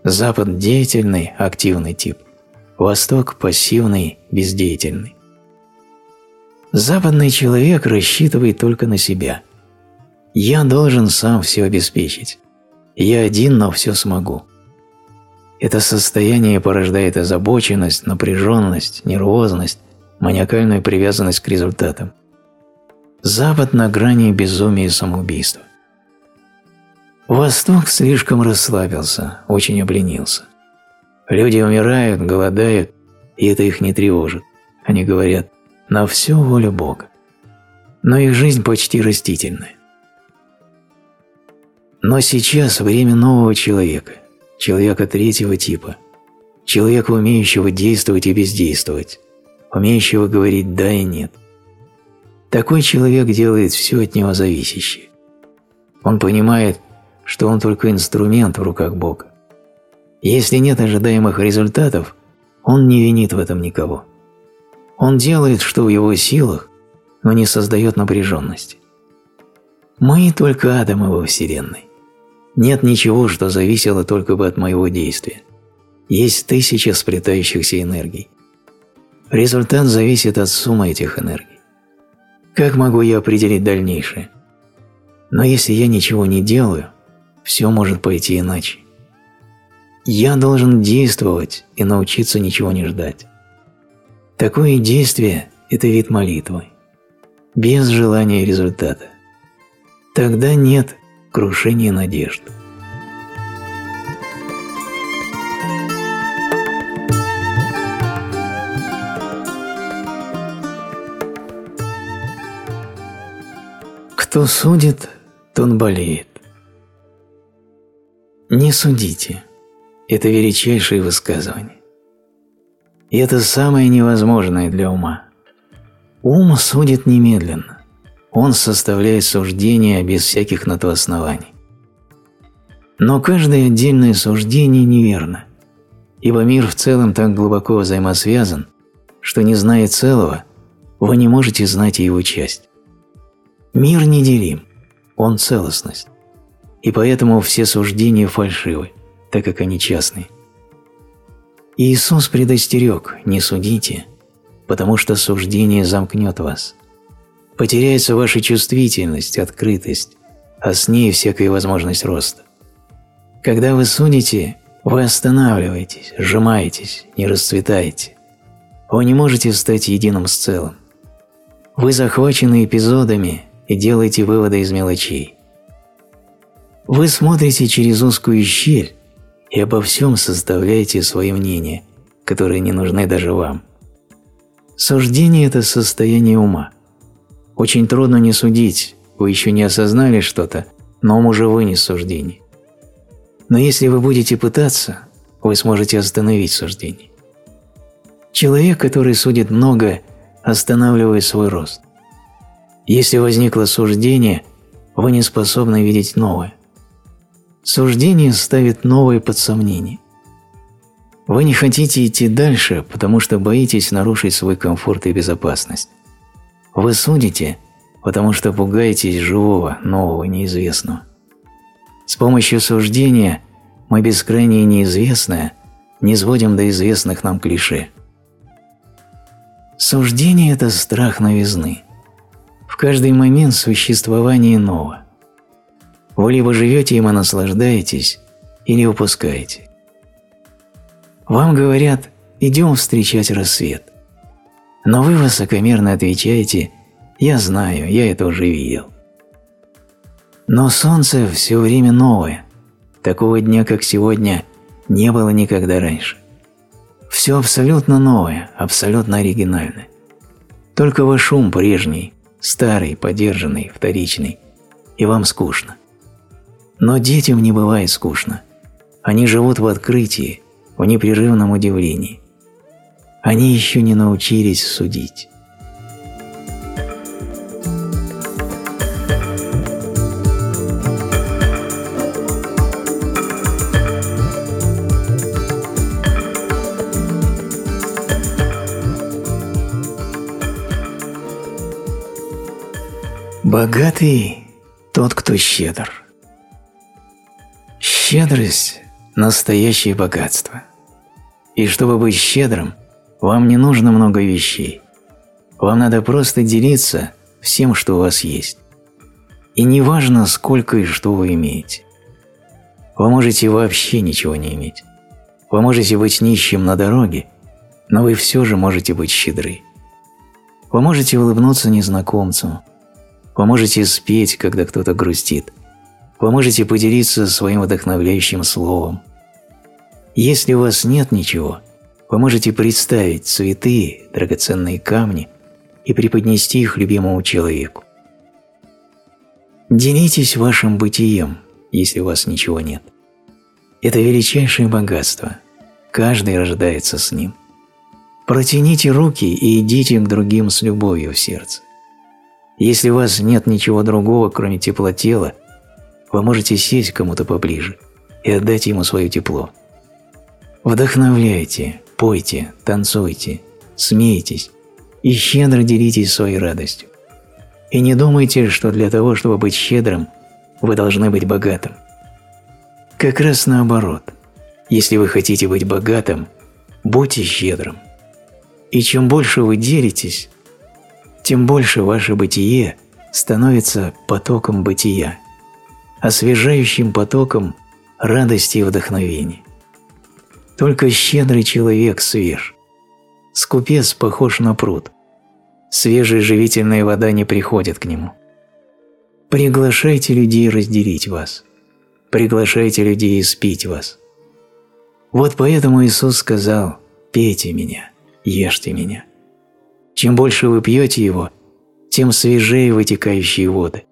Запад – деятельный, активный тип. Восток – пассивный, бездеятельный. Западный человек рассчитывает только на себя – я должен сам все обеспечить. Я один, но все смогу. Это состояние порождает озабоченность, напряженность, нервозность, маниакальную привязанность к результатам. Запад на грани безумия и самоубийства. Восток слишком расслабился, очень обленился. Люди умирают, голодают, и это их не тревожит. Они говорят «на всю волю Бога». Но их жизнь почти растительная. Но сейчас время нового человека, человека третьего типа, человека, умеющего действовать и бездействовать, умеющего говорить «да» и «нет». Такой человек делает все от него зависящее. Он понимает, что он только инструмент в руках Бога. Если нет ожидаемых результатов, он не винит в этом никого. Он делает, что в его силах, но не создает напряженности. Мы только атомы во Вселенной. Нет ничего, что зависело только бы от моего действия. Есть тысячи сплетающихся энергий. Результат зависит от суммы этих энергий. Как могу я определить дальнейшее? Но если я ничего не делаю, все может пойти иначе. Я должен действовать и научиться ничего не ждать. Такое действие – это вид молитвы, без желания результата. Тогда нет крушения надежд. Кто судит, тот болеет. Не судите. Это величайшее высказывание. И это самое невозможное для ума. Ум судит немедленно. Он составляет суждения без всяких на то оснований. Но каждое отдельное суждение неверно, ибо мир в целом так глубоко взаимосвязан, что не зная целого, вы не можете знать его часть. Мир неделим, он целостность, и поэтому все суждения фальшивы, так как они частные. Иисус предостерег «не судите», потому что суждение замкнет вас. Потеряется ваша чувствительность, открытость, а с ней всякая возможность роста. Когда вы судите, вы останавливаетесь, сжимаетесь, не расцветаете. Вы не можете стать единым с целым. Вы захвачены эпизодами и делаете выводы из мелочей. Вы смотрите через узкую щель и обо всем составляете свои мнения, которые не нужны даже вам. Суждение – это состояние ума. Очень трудно не судить, вы еще не осознали что-то, но ум уже вынес суждение. Но если вы будете пытаться, вы сможете остановить суждение. Человек, который судит много, останавливает свой рост. Если возникло суждение, вы не способны видеть новое. Суждение ставит новое под сомнение. Вы не хотите идти дальше, потому что боитесь нарушить свой комфорт и безопасность. Вы судите, потому что пугаетесь живого, нового, неизвестного. С помощью суждения мы бескрайнее неизвестное не сводим до известных нам клише. Суждение – это страх новизны – в каждый момент существования иного. Вы либо живете им и наслаждаетесь, или упускаете. Вам говорят «идем встречать рассвет», но вы высокомерно отвечаете «я знаю, я это уже видел». Но солнце все время новое, такого дня, как сегодня, не было никогда раньше. Все абсолютно новое, абсолютно оригинальное. Только ваш ум прежний, старый, подержанный, вторичный, и вам скучно. Но детям не бывает скучно. Они живут в открытии, в непрерывном удивлении. Они еще не научились судить. Богатый – тот, кто щедр. Щедрость – настоящее богатство. И чтобы быть щедрым, вам не нужно много вещей. Вам надо просто делиться всем, что у вас есть. И не важно, сколько и что вы имеете. Вы можете вообще ничего не иметь. Вы можете быть нищим на дороге, но вы все же можете быть щедры. Вы можете улыбнуться незнакомцу – вы можете спеть, когда кто-то грустит. Вы можете поделиться своим вдохновляющим словом. Если у вас нет ничего, вы можете представить цветы, драгоценные камни и преподнести их любимому человеку. Делитесь вашим бытием, если у вас ничего нет. Это величайшее богатство. Каждый рождается с ним. Протяните руки и идите к другим с любовью в сердце. Если у вас нет ничего другого, кроме тепла тела, вы можете сесть кому-то поближе и отдать ему свое тепло. Вдохновляйте, пойте, танцуйте, смейтесь и щедро делитесь своей радостью. И не думайте, что для того, чтобы быть щедрым, вы должны быть богатым. Как раз наоборот. Если вы хотите быть богатым, будьте щедрым. И чем больше вы делитесь, тем больше ваше бытие становится потоком бытия, освежающим потоком радости и вдохновения. Только щедрый человек свеж. Скупец похож на пруд. Свежая живительная вода не приходит к нему. Приглашайте людей разделить вас. Приглашайте людей испить вас. Вот поэтому Иисус сказал «Пейте меня, ешьте меня». Чем больше вы пьете его, тем свежее вытекающие воды.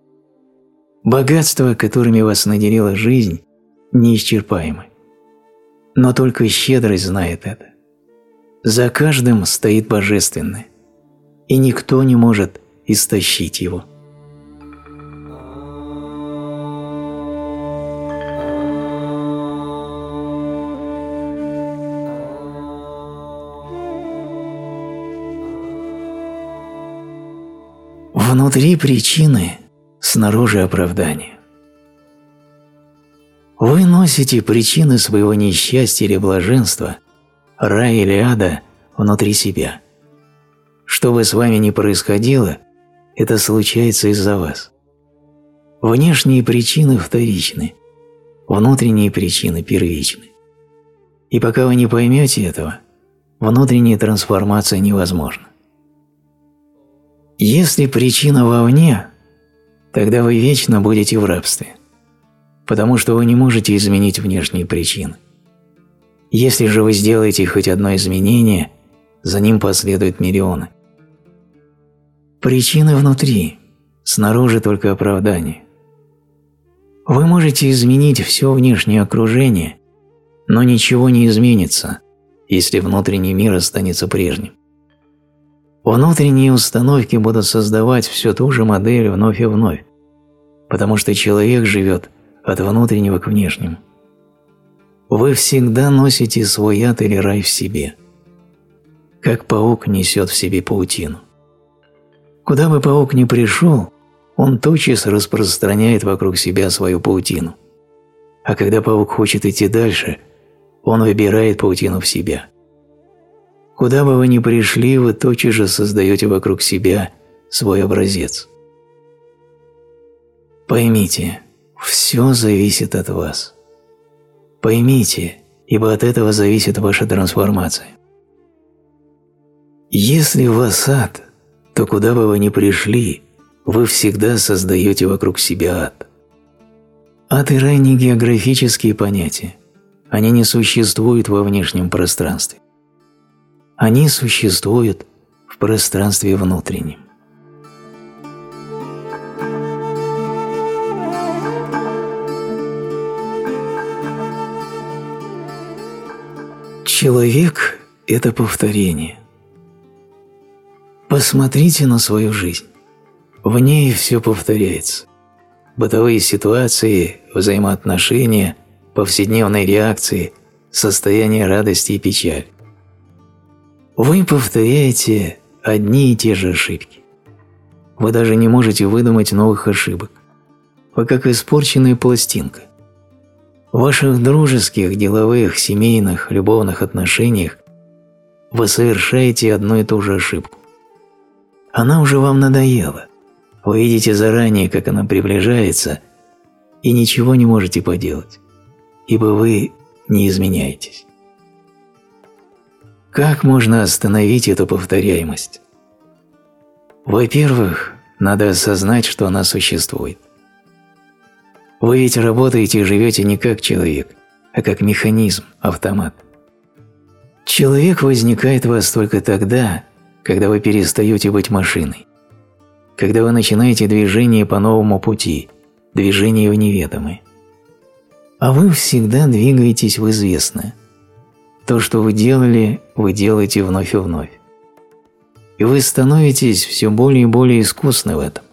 Богатства, которыми вас наделила жизнь, неисчерпаемы. Но только щедрость знает это. За каждым стоит божественное, и никто не может истощить его. Внутри причины, снаружи оправдания. Вы носите причины своего несчастья или блаженства, рая или ада, внутри себя. Что бы с вами ни происходило, это случается из-за вас. Внешние причины вторичны, внутренние причины первичны. И пока вы не поймете этого, внутренняя трансформация невозможна. Если причина вовне, тогда вы вечно будете в рабстве – потому что вы не можете изменить внешние причины. Если же вы сделаете хоть одно изменение, за ним последуют миллионы. Причины внутри, снаружи только оправдание. Вы можете изменить все внешнее окружение, но ничего не изменится, если внутренний мир останется прежним. Внутренние установки будут создавать всю ту же модель вновь и вновь, потому что человек живет – от внутреннего к внешнему. Вы всегда носите свой ад или рай в себе, как паук несет в себе паутину. Куда бы паук ни пришел, он тотчас распространяет вокруг себя свою паутину. А когда паук хочет идти дальше, он выбирает паутину в себя. Куда бы вы ни пришли, вы тотчас же создаете вокруг себя свой образец. Поймите, все зависит от вас. Поймите, ибо от этого зависит ваша трансформация. Если в вас ад, то куда бы вы ни пришли, вы всегда создаете вокруг себя ад. Ад и рай не географические понятия. Они не существуют во внешнем пространстве. Они существуют в пространстве внутреннем. Человек – это повторение. Посмотрите на свою жизнь. В ней все повторяется. Бытовые ситуации, взаимоотношения, повседневные реакции, состояние радости и печаль. Вы повторяете одни и те же ошибки. Вы даже не можете выдумать новых ошибок. Вы как испорченная пластинка. В ваших дружеских, деловых, семейных, любовных отношениях вы совершаете одну и ту же ошибку. Она уже вам надоела. Вы видите заранее, как она приближается, и ничего не можете поделать, ибо вы не изменяетесь. Как можно остановить эту повторяемость? Во-первых, надо осознать, что она существует. Вы ведь работаете и живете не как человек, а как механизм, автомат. Человек возникает в вас только тогда, когда вы перестаете быть машиной. Когда вы начинаете движение по новому пути, движение в неведомое. А вы всегда двигаетесь в известное. То, что вы делали, вы делаете вновь и вновь. И вы становитесь все более и более искусны в этом.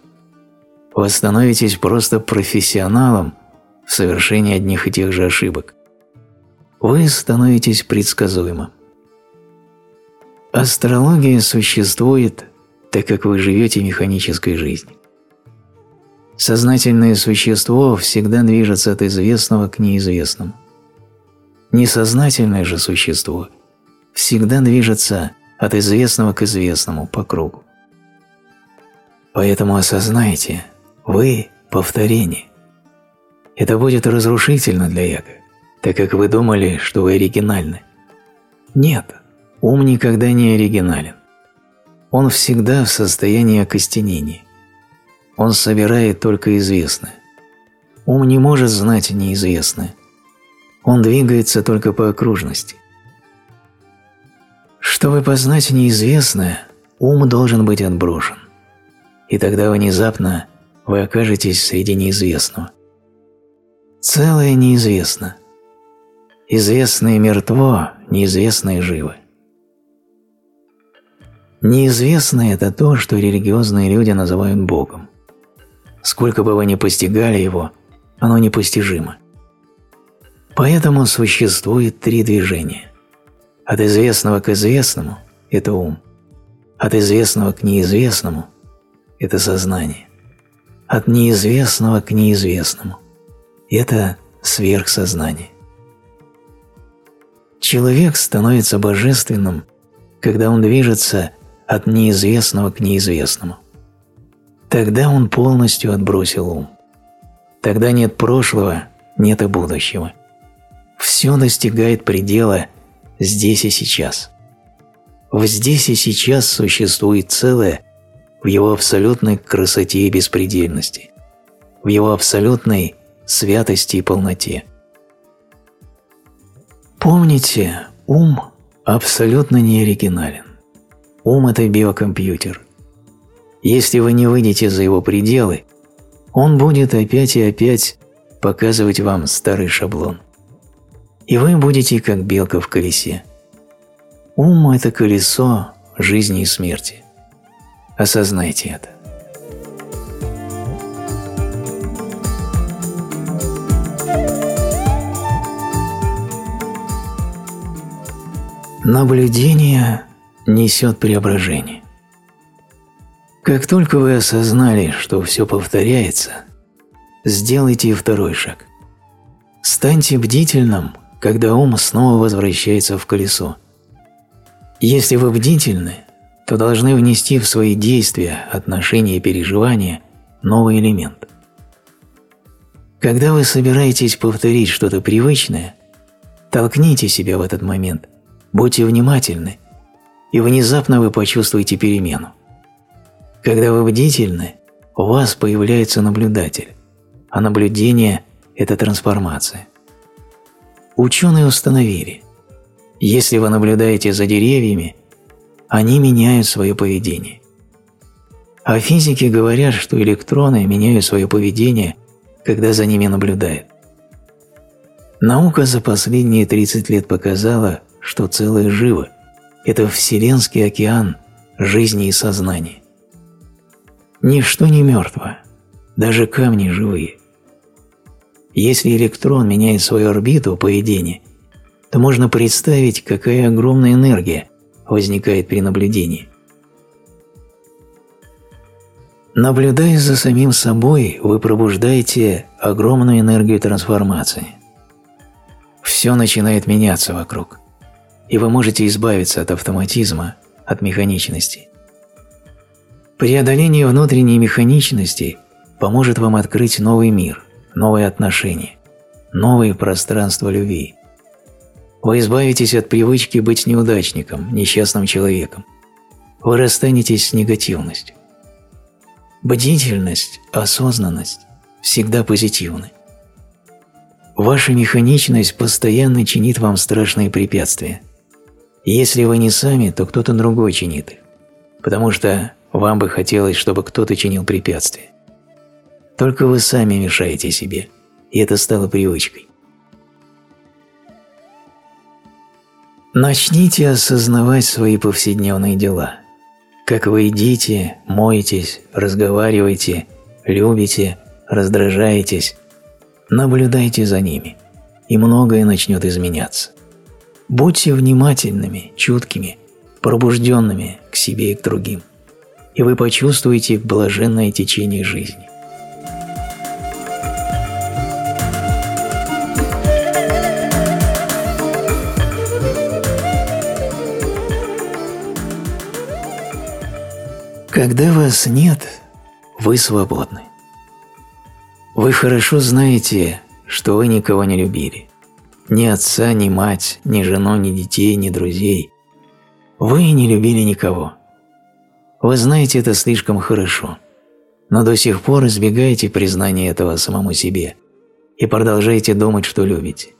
Вы становитесь просто профессионалом в совершении одних и тех же ошибок. Вы становитесь предсказуемым. Астрология существует, так как вы живете механической жизнью. Сознательное существо всегда движется от известного к неизвестному. Несознательное же существо всегда движется от известного к известному по кругу. Поэтому осознайте, вы – повторение. Это будет разрушительно для эго, так как вы думали, что вы оригинальны. Нет, ум никогда не оригинален. Он всегда в состоянии окостенения. Он собирает только известное. Ум не может знать неизвестное. Он двигается только по окружности. Чтобы познать неизвестное, ум должен быть отброшен. И тогда внезапно вы окажетесь среди неизвестного. Целое неизвестно. Известное мертво, неизвестное живо. Неизвестное – это то, что религиозные люди называют Богом. Сколько бы вы ни постигали его, оно непостижимо. Поэтому существует три движения. От известного к известному – это ум. От известного к неизвестному – это сознание. От неизвестного к неизвестному – это сверхсознание. Человек становится божественным, когда он движется от неизвестного к неизвестному – Тогда он полностью отбросил ум. Тогда нет прошлого, нет и будущего. Все достигает предела здесь и сейчас. В здесь и сейчас существует целое в его абсолютной красоте и беспредельности, в его абсолютной святости и полноте. Помните, ум абсолютно не оригинален. Ум – это биокомпьютер – если вы не выйдете за его пределы, он будет опять и опять показывать вам старый шаблон. И вы будете как белка в колесе. Ум – это колесо жизни и смерти. Осознайте это. Наблюдение несет преображение. Как только вы осознали, что все повторяется, сделайте второй шаг. Станьте бдительным, когда ум снова возвращается в колесо. Если вы бдительны, то должны внести в свои действия, отношения и переживания новый элемент. Когда вы собираетесь повторить что-то привычное, толкните себя в этот момент, будьте внимательны, и внезапно вы почувствуете перемену. Когда вы бдительны, у вас появляется наблюдатель, а наблюдение – это трансформация. Ученые установили, если вы наблюдаете за деревьями, они меняют свое поведение. А физики говорят, что электроны меняют свое поведение, когда за ними наблюдают. Наука за последние 30 лет показала, что целое живо – это вселенский океан жизни и сознания. Ничто не мертво, даже камни живые. Если электрон меняет свою орбиту поведения, то можно представить, какая огромная энергия возникает при наблюдении. Наблюдая за самим собой, вы пробуждаете огромную энергию трансформации. Все начинает меняться вокруг, и вы можете избавиться от автоматизма, от механичности. Преодоление внутренней механичности поможет вам открыть новый мир, новые отношения, новые пространства любви. Вы избавитесь от привычки быть неудачником, несчастным человеком. Вы расстанетесь с негативностью. Бдительность, осознанность всегда позитивны. Ваша механичность постоянно чинит вам страшные препятствия. Если вы не сами, то кто-то другой чинит их, потому что вам бы хотелось, чтобы кто-то чинил препятствия. Только вы сами мешаете себе, и это стало привычкой. Начните осознавать свои повседневные дела. Как вы едите, моетесь, разговариваете, любите, раздражаетесь. Наблюдайте за ними, и многое начнет изменяться. Будьте внимательными, чуткими, пробужденными к себе и к другим, и вы почувствуете блаженное течение жизни. Когда вас нет, вы свободны. Вы хорошо знаете, что вы никого не любили. Ни отца, ни мать, ни жену, ни детей, ни друзей. Вы не любили никого. Вы знаете это слишком хорошо, но до сих пор избегаете признания этого самому себе и продолжаете думать, что любите.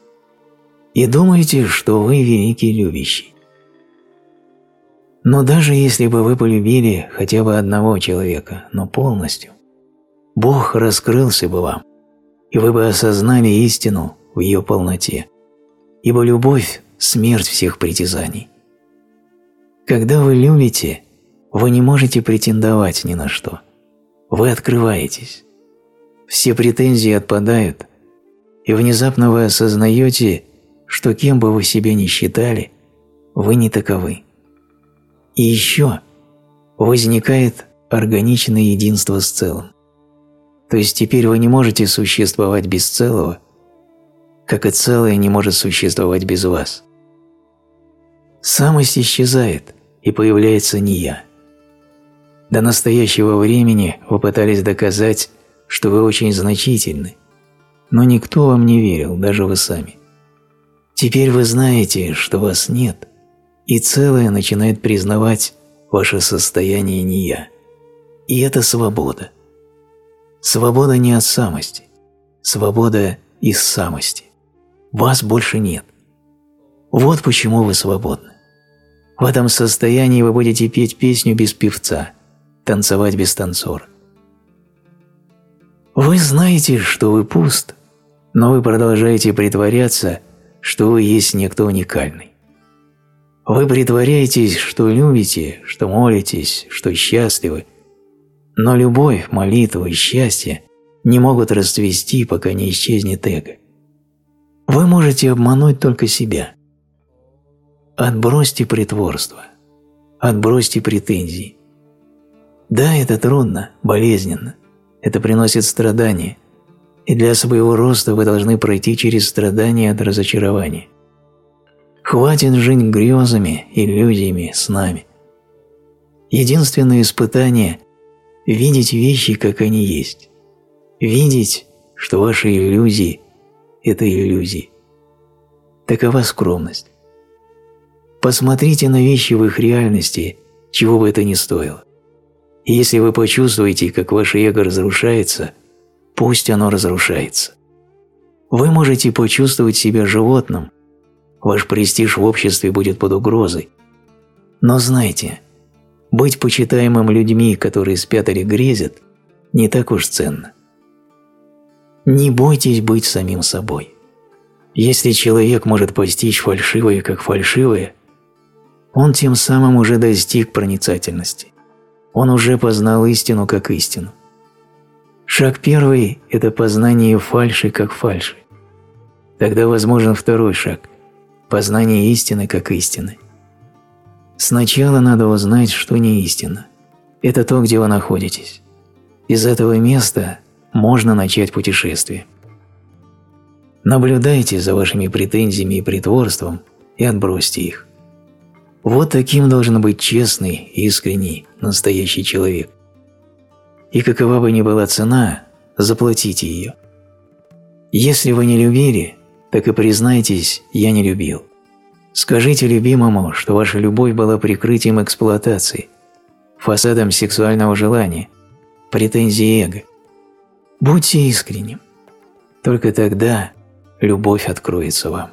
И думаете, что вы великий любящий. Но даже если бы вы полюбили хотя бы одного человека, но полностью, Бог раскрылся бы вам, и вы бы осознали истину в ее полноте, ибо любовь – смерть всех притязаний. Когда вы любите, вы не можете претендовать ни на что. Вы открываетесь. Все претензии отпадают, и внезапно вы осознаете, что кем бы вы себя ни считали, вы не таковы. И еще возникает органичное единство с целым. То есть теперь вы не можете существовать без целого, как и целое не может существовать без вас. Самость исчезает, и появляется не я. До настоящего времени вы пытались доказать, что вы очень значительны, но никто вам не верил, даже вы сами. Теперь вы знаете, что вас нет, и целое начинает признавать ваше состояние не я. И это свобода. Свобода не от самости, свобода из самости. Вас больше нет. Вот почему вы свободны. В этом состоянии вы будете петь песню без певца, танцевать без танцора. Вы знаете, что вы пуст, но вы продолжаете притворяться, что вы есть некто уникальный. Вы притворяетесь, что любите, что молитесь, что счастливы, но любовь, молитва и счастье не могут расцвести, пока не исчезнет эго. Вы можете обмануть только себя. Отбросьте притворство, отбросьте претензии. Да, это трудно, болезненно, это приносит страдания, и для своего роста вы должны пройти через страдания от разочарования. Хватит жить грезами, иллюзиями, снами. Единственное испытание – видеть вещи, как они есть. Видеть, что ваши иллюзии – это иллюзии. Такова скромность. Посмотрите на вещи в их реальности, чего бы это ни стоило. И если вы почувствуете, как ваше эго разрушается, пусть оно разрушается. Вы можете почувствовать себя животным – ваш престиж в обществе будет под угрозой. Но знайте, быть почитаемым людьми, которые спят или грезят, не так уж ценно. Не бойтесь быть самим собой. Если человек может постичь фальшивое как фальшивое, он тем самым уже достиг проницательности. Он уже познал истину как истину. Шаг первый – это познание фальши как фальши. Тогда возможен второй шаг познание истины как истины. Сначала надо узнать, что не истина. Это то, где вы находитесь. Из этого места можно начать путешествие. Наблюдайте за вашими претензиями и притворством и отбросьте их. Вот таким должен быть честный, искренний, настоящий человек. И какова бы ни была цена, заплатите ее. Если вы не любили, так и признайтесь «я не любил». Скажите любимому, что ваша любовь была прикрытием эксплуатации, фасадом сексуального желания, претензий эго. Будьте искренним. Только тогда любовь откроется вам.